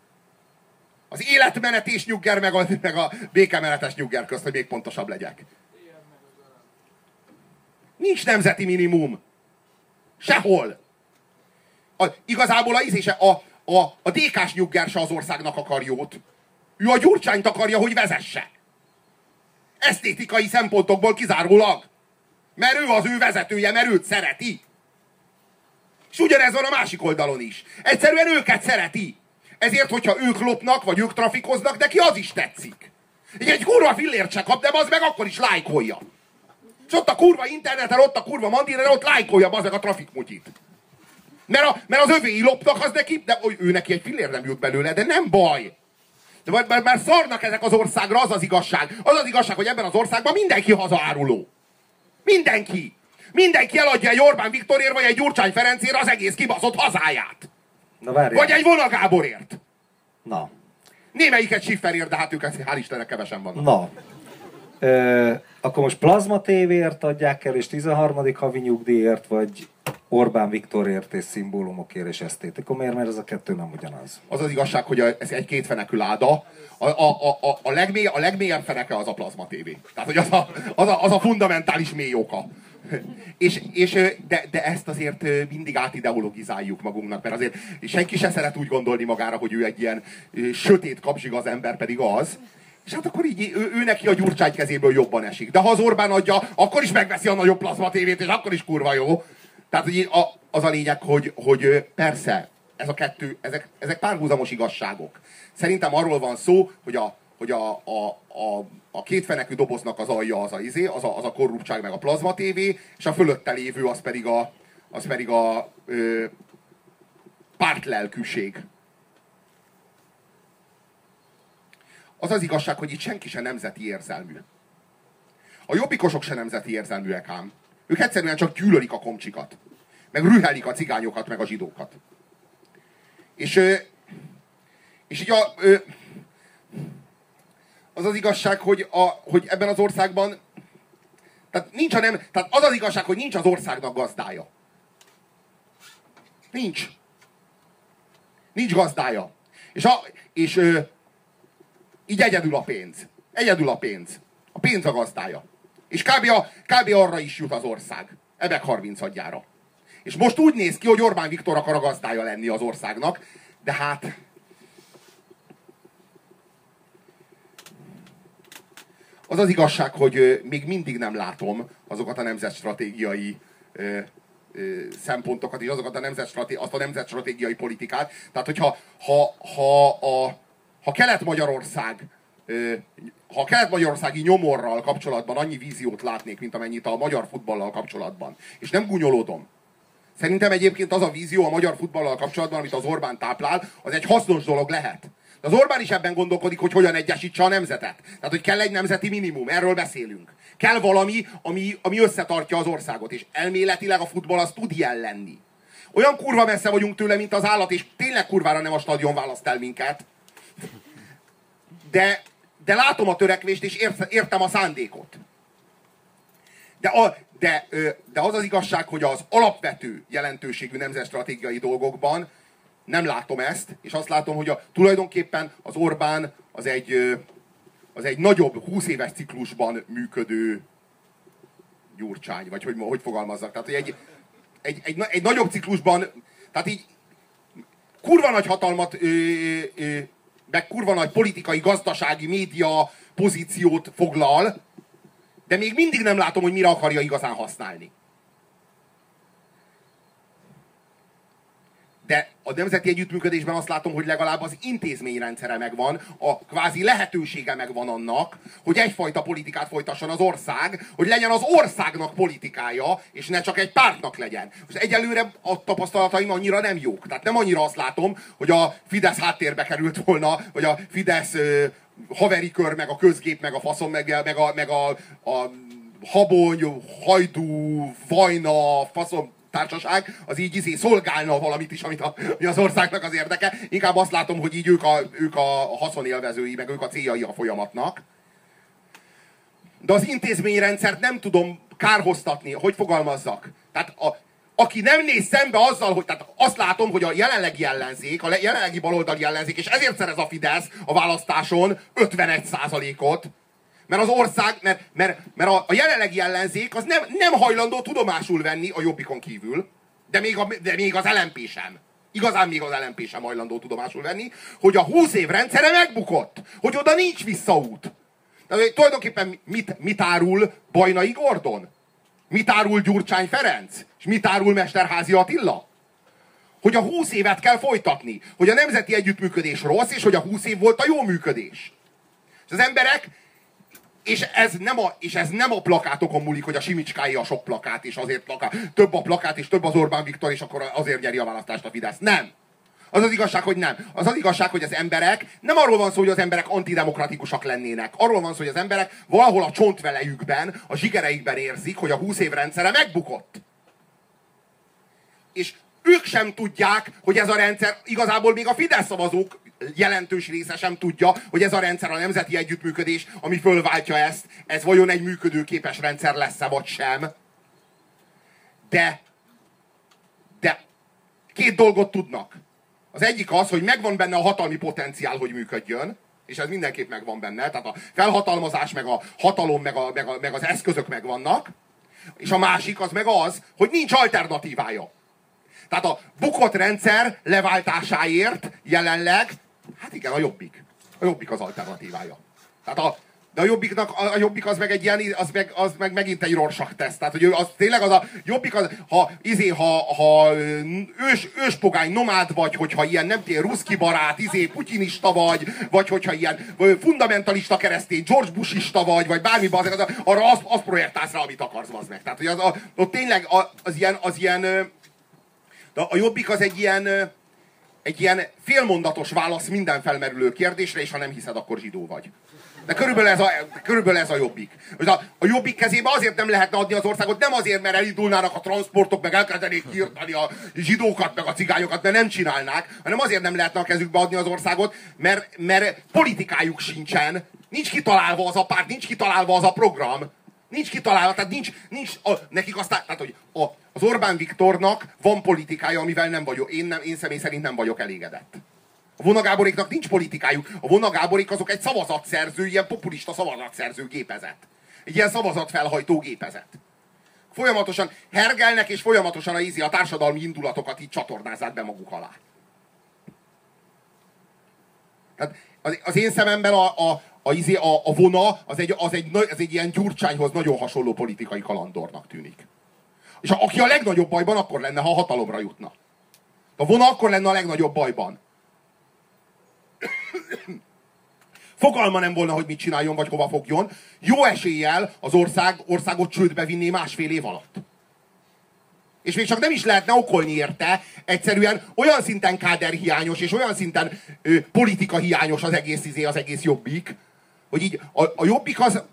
Az életmenetés nyugger, meg a, meg a békemenetes nyugger közt, hogy még pontosabb legyek. Nincs nemzeti minimum. Sehol. A, igazából a, ízése, a, a, a DK-s nyugger se az országnak akar jót. Ő a gyurcsányt akarja, hogy vezesse. Esztétikai szempontokból kizárólag. Mert ő az ő vezetője, mert őt szereti. És ugyanez van a másik oldalon is. Egyszerűen őket szereti. Ezért, hogyha ők lopnak, vagy ők trafikoznak, neki az is tetszik. Egy kurva fillért se kap, de az meg akkor is lájkolja. És ott a kurva interneten, ott a kurva mandíren, ott lájkolja az a trafikmutyit. Mert, a, mert az övéi loptak, az neki, de ő neki egy fillér nem jut belőle, de nem baj. De mert, mert, mert szarnak ezek az országra, az az igazság. Az az igazság, hogy ebben az országban mindenki hazaáruló. Mindenki. Mindenki eladja egy Orbán Viktorért, vagy egy Gyurcsány Ferencért az egész kibaszott hazáját. Na várjál. Vagy egy Vona Gáborért. Na. Némelyiket Schifferért, de hát ők hál' Istennek kevesen vannak. Na. Akkor most plazma tévéért adják el, és 13. havi nyugdíjért, vagy Orbán Viktorért és szimbólumokért és esztétika. Miért? Mert ez a kettő nem ugyanaz. Az az igazság, hogy ez egy kétfenekű láda. A, a, a, a, legmély, a legmélyebb feneke az a plazma tévé. Tehát, hogy az a, az a, az a fundamentális mély oka. És, és de, de, ezt azért mindig átideologizáljuk magunknak, mert azért senki se szeret úgy gondolni magára, hogy ő egy ilyen sötét kapzsig az ember pedig az. És hát akkor így ő, ő neki a gyurcsány kezéből jobban esik. De ha az Orbán adja, akkor is megveszi a nagyobb plazma tévét, és akkor is kurva jó. Tehát hogy a, az a lényeg, hogy, hogy persze, ez a kettő, ezek, ezek párhuzamos igazságok. Szerintem arról van szó, hogy a, hogy a, a, a, a kétfenekű doboznak az alja az a, izé, az a, az a korruptság meg a plazma tévé, és a fölötte lévő az pedig a, az pedig a ö, pártlelkűség. Az az igazság, hogy itt senki se nemzeti érzelmű. A jobbikosok se nemzeti érzelműek ám. Ők egyszerűen csak gyűlölik a komcsikat. Meg rühelik a cigányokat, meg a zsidókat. És, és így a, az az igazság, hogy, a, hogy ebben az országban tehát, nincs a nem, tehát az az igazság, hogy nincs az országnak gazdája. Nincs. Nincs gazdája. És, a, és így egyedül a pénz. Egyedül a pénz. A pénz a gazdája. És kb. A, kb. arra is jut az ország. Ebek 30 adjára. És most úgy néz ki, hogy Orbán Viktor akar a gazdája lenni az országnak, de hát... Az az igazság, hogy még mindig nem látom azokat a nemzetstratégiai szempontokat és azokat a nemzetstraté- azt a nemzetstratégiai politikát. Tehát, hogyha ha, ha, a, ha Kelet-Magyarország ha kelet-magyarországi nyomorral kapcsolatban annyi víziót látnék, mint amennyit a magyar futballal kapcsolatban, és nem gúnyolódom, Szerintem egyébként az a vízió a magyar futballal kapcsolatban, amit az Orbán táplál, az egy hasznos dolog lehet. De az Orbán is ebben gondolkodik, hogy hogyan egyesítse a nemzetet. Tehát, hogy kell egy nemzeti minimum, erről beszélünk. Kell valami, ami, ami összetartja az országot, és elméletileg a futball az tud ilyen lenni. Olyan kurva messze vagyunk tőle, mint az állat, és tényleg kurvára nem a stadion választ el minket. De de látom a törekvést, és értem a szándékot. De, a, de, de az az igazság, hogy az alapvető jelentőségű nemzetstratégiai dolgokban nem látom ezt, és azt látom, hogy a, tulajdonképpen az Orbán az egy, az egy nagyobb, 20 éves ciklusban működő gyurcsány, vagy hogy, hogy fogalmazzak. Tehát, hogy egy, egy, egy, egy nagyobb ciklusban, tehát így kurva nagy hatalmat ö, ö, meg kurva nagy politikai, gazdasági, média pozíciót foglal, de még mindig nem látom, hogy mire akarja igazán használni. De a nemzeti együttműködésben azt látom, hogy legalább az intézményrendszere megvan, a kvázi lehetősége megvan annak, hogy egyfajta politikát folytasson az ország, hogy legyen az országnak politikája, és ne csak egy pártnak legyen. Most egyelőre a tapasztalataim annyira nem jók. Tehát nem annyira azt látom, hogy a Fidesz háttérbe került volna, vagy a Fidesz ö, haveri kör, meg a közgép, meg a faszom, meg, meg a, meg a, a habony, hajdú, vajna, faszom, társaság, az így izé szolgálna valamit is, amit a, ami az országnak az érdeke. Inkább azt látom, hogy így ők a, ők a haszonélvezői, meg ők a céljai a folyamatnak. De az intézményrendszert nem tudom kárhoztatni, hogy fogalmazzak. Tehát a, aki nem néz szembe azzal, hogy tehát azt látom, hogy a jelenlegi ellenzék, a jelenlegi baloldali ellenzék, és ezért szerez a Fidesz a választáson 51 ot mert az ország, mert, mert, mert a, a jelenlegi ellenzék az nem, nem hajlandó tudomásul venni a jobbikon kívül, de még, a, de még az LMP sem. Igazán még az LMP sem hajlandó tudomásul venni, hogy a 20 év rendszere megbukott. Hogy oda nincs visszaút. Tehát tulajdonképpen mit, mit árul Bajnai Gordon? Mit árul Gyurcsány Ferenc? És mit árul Mesterházi Attila? Hogy a 20 évet kell folytatni. Hogy a nemzeti együttműködés rossz, és hogy a 20 év volt a jó működés. És az emberek és ez, nem a, és ez nem a plakátokon múlik, hogy a Simicskái a sok plakát, és azért plakát, több a plakát, és több az Orbán Viktor, és akkor azért nyeri a választást a Fidesz. Nem. Az az igazság, hogy nem. Az az igazság, hogy az emberek, nem arról van szó, hogy az emberek antidemokratikusak lennének. Arról van szó, hogy az emberek valahol a csontvelejükben, a zsigereikben érzik, hogy a 20 év rendszere megbukott. És ők sem tudják, hogy ez a rendszer, igazából még a Fidesz szavazók jelentős része sem tudja, hogy ez a rendszer, a nemzeti együttműködés, ami fölváltja ezt, ez vajon egy működőképes rendszer lesz-e, vagy sem. De, de két dolgot tudnak. Az egyik az, hogy megvan benne a hatalmi potenciál, hogy működjön, és ez mindenképp megvan benne, tehát a felhatalmazás, meg a hatalom, meg, a, meg, a, meg az eszközök megvannak, és a másik az meg az, hogy nincs alternatívája. Tehát a bukott rendszer leváltásáért jelenleg, hát igen, a jobbik. A jobbik az alternatívája. Tehát a, de a jobbiknak, a jobbik az meg egy ilyen, az meg, az meg megint egy rorsak teszt. Tehát, hogy az tényleg az a jobbik, az, ha, izé, ha, ha ős, őspogány nomád vagy, hogyha ilyen nem tél ruszki barát, izé, putinista vagy, vagy hogyha ilyen fundamentalista keresztény, George Bushista vagy, vagy bármi az, az, arra azt, azt projektálsz rá, amit akarsz, az meg. Tehát, hogy az, a, ott tényleg az, az ilyen, az ilyen, de a jobbik az egy ilyen, egy ilyen félmondatos válasz minden felmerülő kérdésre, és ha nem hiszed, akkor zsidó vagy. De körülbelül ez a, körülbelül ez a jobbik. A, a jobbik kezébe azért nem lehetne adni az országot, nem azért, mert elindulnának a transportok, meg elkezdenék kiirtani a zsidókat, meg a cigányokat, mert nem csinálnák, hanem azért nem lehetne a kezükbe adni az országot, mert, mert politikájuk sincsen, nincs kitalálva az a párt, nincs kitalálva az a program, nincs kitalálva, tehát nincs, nincs a, nekik aztán, tehát hogy a, az Orbán Viktornak van politikája, amivel nem vagyok, én, nem, én személy szerint nem vagyok elégedett. A vonagáboréknak nincs politikájuk. A vonagáborék azok egy szavazatszerző, ilyen populista szavazatszerző gépezet. Egy ilyen szavazatfelhajtó gépezet. Folyamatosan hergelnek, és folyamatosan a ízi a társadalmi indulatokat így csatornázzák be maguk alá. Tehát az, az én szememben a, a, a, izé, a, a vona az egy, az, egy, az egy ilyen gyurcsányhoz nagyon hasonló politikai kalandornak tűnik. És a, aki a legnagyobb bajban, akkor lenne, ha hatalomra jutna. A vona akkor lenne a legnagyobb bajban. Fogalma nem volna, hogy mit csináljon, vagy hova fogjon. Jó eséllyel az ország, országot csődbe vinné másfél év alatt. És még csak nem is lehetne okolni érte, egyszerűen olyan szinten káderhiányos, és olyan szinten ö, politika hiányos az egész izé, az egész jobbik, hogy így a, a jobbik az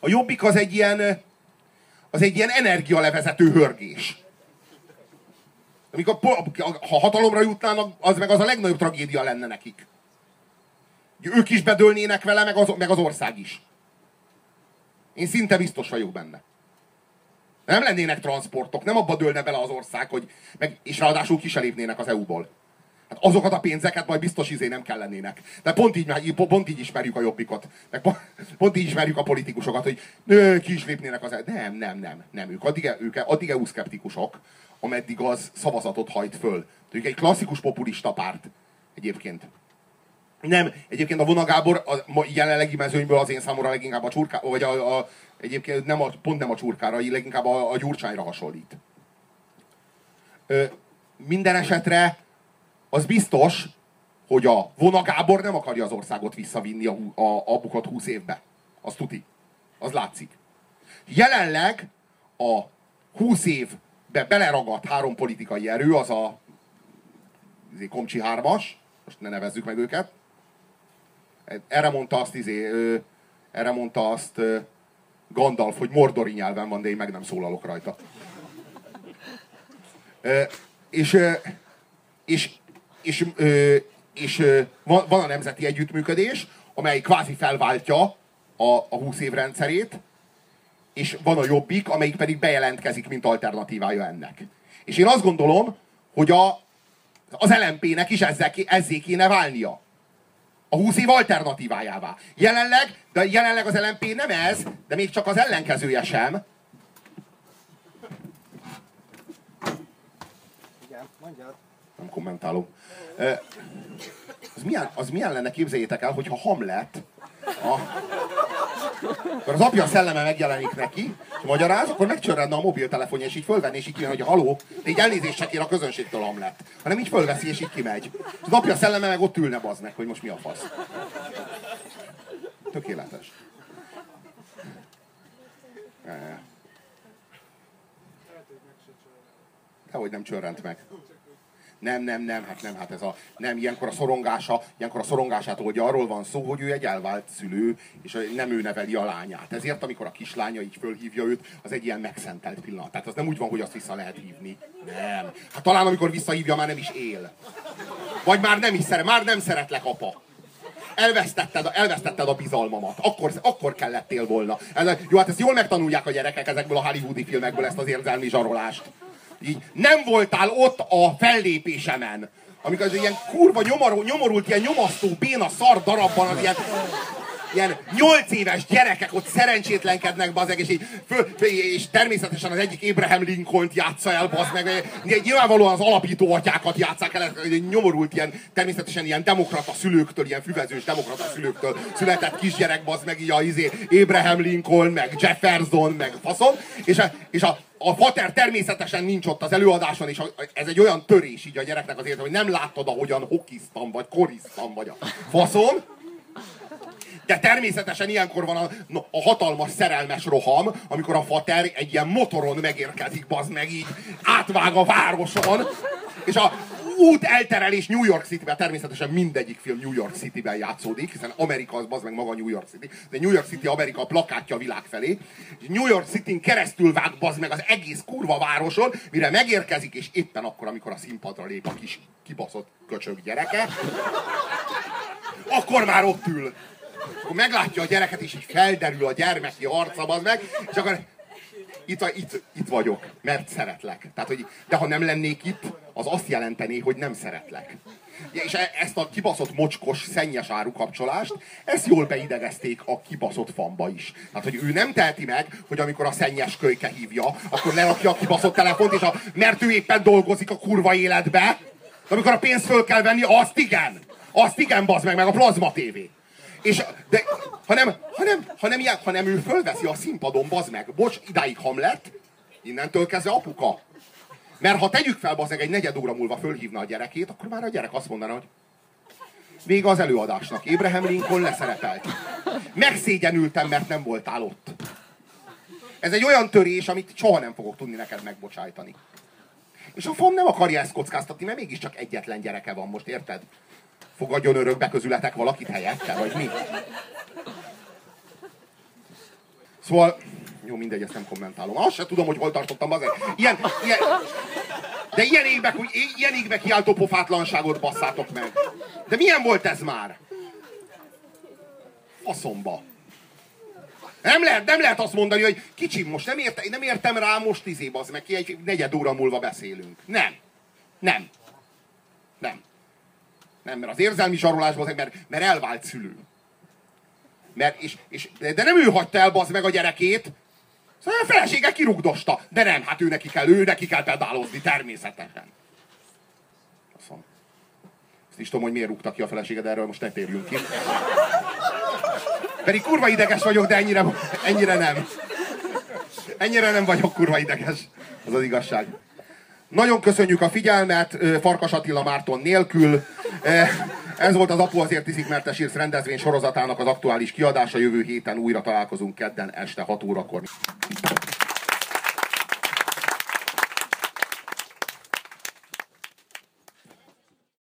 a jobbik az egy ilyen az egy ilyen energialevezető hörgés. Amikor, ha hatalomra jutnának, az meg az a legnagyobb tragédia lenne nekik. Ők is bedőlnének vele, meg az, meg az ország is. Én szinte biztos vagyok benne. Nem lennének transportok, nem abba dőlne bele az ország, hogy meg, és ráadásul ki se lépnének az EU-ból. Hát azokat a pénzeket majd biztos izé nem kellenének. De pont így, pont így ismerjük a jobbikot. Meg pont, így ismerjük a politikusokat, hogy nő, ki is lépnének az EU. Nem, nem, nem, nem. Ők addig, ők addig EU-szkeptikusok, ameddig az szavazatot hajt föl. Ők egy klasszikus populista párt egyébként. Nem, egyébként a Vona Gábor a jelenlegi mezőnyből az én számomra leginkább a csurká, vagy a, a, egyébként nem a, pont nem a csurkára, leginkább a, a gyurcsányra hasonlít. Ö, minden esetre az biztos, hogy a Vona Gábor nem akarja az országot visszavinni a, a, a bukott húsz évbe. Az tuti. Az látszik. Jelenleg a 20 évbe beleragadt három politikai erő, az a izé, Komcsi hármas, most ne nevezzük meg őket, erre mondta azt, izé, erre mondta azt Gandalf, hogy mordori nyelven van, de én meg nem szólalok rajta. És, és, és, és van, van a nemzeti együttműködés, amely kvázi felváltja a, a 20 év rendszerét, és van a jobbik, amelyik pedig bejelentkezik, mint alternatívája ennek. És én azt gondolom, hogy a, az LMP-nek is ezzel, ezzé kéne válnia a 20 év alternatívájává. Jelenleg, de jelenleg az LMP nem ez, de még csak az ellenkezője sem. Igen, mondjad. Nem kommentálom. Az milyen, az milyen lenne, képzeljétek el, hogyha Hamlet a, akkor az apja szelleme megjelenik neki, és magyaráz, akkor megcsörredne a mobiltelefonja, és így fölvenni, és így kijön, hogy haló, így elnézést kér a közönségtől Hamlet. Hanem így fölveszi, és így kimegy. Az apja szelleme meg ott ülne meg, hogy most mi a fasz. Tökéletes. Dehogy nem csörrent meg. Nem, nem, nem, hát nem, hát ez a, nem, ilyenkor a szorongása, ilyenkor a szorongását oldja, arról van szó, hogy ő egy elvált szülő, és nem ő neveli a lányát. Ezért, amikor a kislánya így fölhívja őt, az egy ilyen megszentelt pillanat. Tehát az nem úgy van, hogy azt vissza lehet hívni. Nem. Hát talán amikor visszahívja, már nem is él. Vagy már nem is szeret, már nem szeretlek, apa elvesztetted, elvesztetted a bizalmamat. Akkor, akkor kellettél volna. Ez, jó, hát ezt jól megtanulják a gyerekek ezekből a hollywoodi filmekből ezt az érzelmi zsarolást. Így nem voltál ott a fellépésemen. Amikor az ilyen kurva nyomorult, ilyen nyomasztó, béna szar darabban az ilyen ilyen nyolc éves gyerekek ott szerencsétlenkednek, bazeg, és, így és természetesen az egyik Abraham Lincoln-t játsza el, bazd meg, nyilvánvalóan az alapító atyákat játszák el, nyomorult ilyen, természetesen ilyen demokrata szülőktől, ilyen füvezős demokrata szülőktől született kisgyerek, bazd meg, így a izé, Abraham Lincoln, meg Jefferson, meg faszom, és a, és a, a fater természetesen nincs ott az előadáson, és ez egy olyan törés így a gyereknek azért, hogy nem láttad, ahogyan hokiztam, vagy koriztam, vagy a faszom, de természetesen ilyenkor van a, a hatalmas szerelmes roham, amikor a fater egy ilyen motoron megérkezik, bazd meg így, átvág a városon, és a út elterelés New York City-ben, természetesen mindegyik film New York City-ben játszódik, hiszen Amerika az bazd meg maga New York City, de New York City Amerika a plakátja a világ felé, és New York City-n keresztül vág bazd meg az egész kurva városon, mire megérkezik, és éppen akkor, amikor a színpadra lép a kis kibaszott köcsög gyereke, akkor már ott ül akkor meglátja a gyereket, és így felderül a gyermeki arca, az meg, és akkor itt, itt, itt vagyok, mert szeretlek. Tehát, hogy, de ha nem lennék itt, az azt jelenteni, hogy nem szeretlek. És e, ezt a kibaszott mocskos, szennyes árukapcsolást, ezt jól beidegezték a kibaszott famba is. Tehát, hogy ő nem teheti meg, hogy amikor a szennyes kölyke hívja, akkor lerakja a kibaszott telefont, és a, mert ő éppen dolgozik a kurva életbe, de amikor a pénzt föl kell venni, azt igen! Azt igen, bazd meg, meg a plazma tévé. És, de, hanem, hanem, hanem, ilyen, hanem ő fölveszi a színpadon, bazd meg. Bocs, idáig Hamlet, innentől kezdve apuka. Mert ha tegyük fel, bazd meg, egy negyed óra múlva fölhívna a gyerekét, akkor már a gyerek azt mondaná, hogy vége az előadásnak. Abraham Lincoln leszerepelt. Megszégyenültem, mert nem voltál ott. Ez egy olyan törés, amit soha nem fogok tudni neked megbocsájtani. És a fam nem akarja ezt kockáztatni, mert mégiscsak egyetlen gyereke van most, érted? Fogadjon örökbe közületek valakit helyette, vagy mi? Szóval, jó, mindegy, ezt nem kommentálom. Azt se tudom, hogy hol tartottam azért. Ilyen, ilyen, de ilyen égbe, ilyen égbe kiáltó pofátlanságot basszátok meg. De milyen volt ez már? Faszomba. Nem lehet, nem lehet azt mondani, hogy kicsim, most nem, érte, nem értem rá, most izé, az meg ki egy negyed óra múlva beszélünk. Nem. Nem. Nem, mert az érzelmi zsarolásban, mert, mert elvált szülő. Mert, és, és, de nem ő hagyta el bazd meg a gyerekét, szóval a felesége kirugdosta. De nem, hát ő neki kell, ő neki kell pedálozni, természetesen. Mondom. Azt is tudom, hogy miért rúgtak ki a feleséged, erről most ne térjünk ki. Pedig kurva ideges vagyok, de ennyire, ennyire nem. Ennyire nem vagyok kurva ideges. Az az igazság. Nagyon köszönjük a figyelmet, Farkas Attila Márton nélkül. Ez volt az Apu azért iszik, mert te rendezvény sorozatának az aktuális kiadása. Jövő héten újra találkozunk kedden este 6 órakor.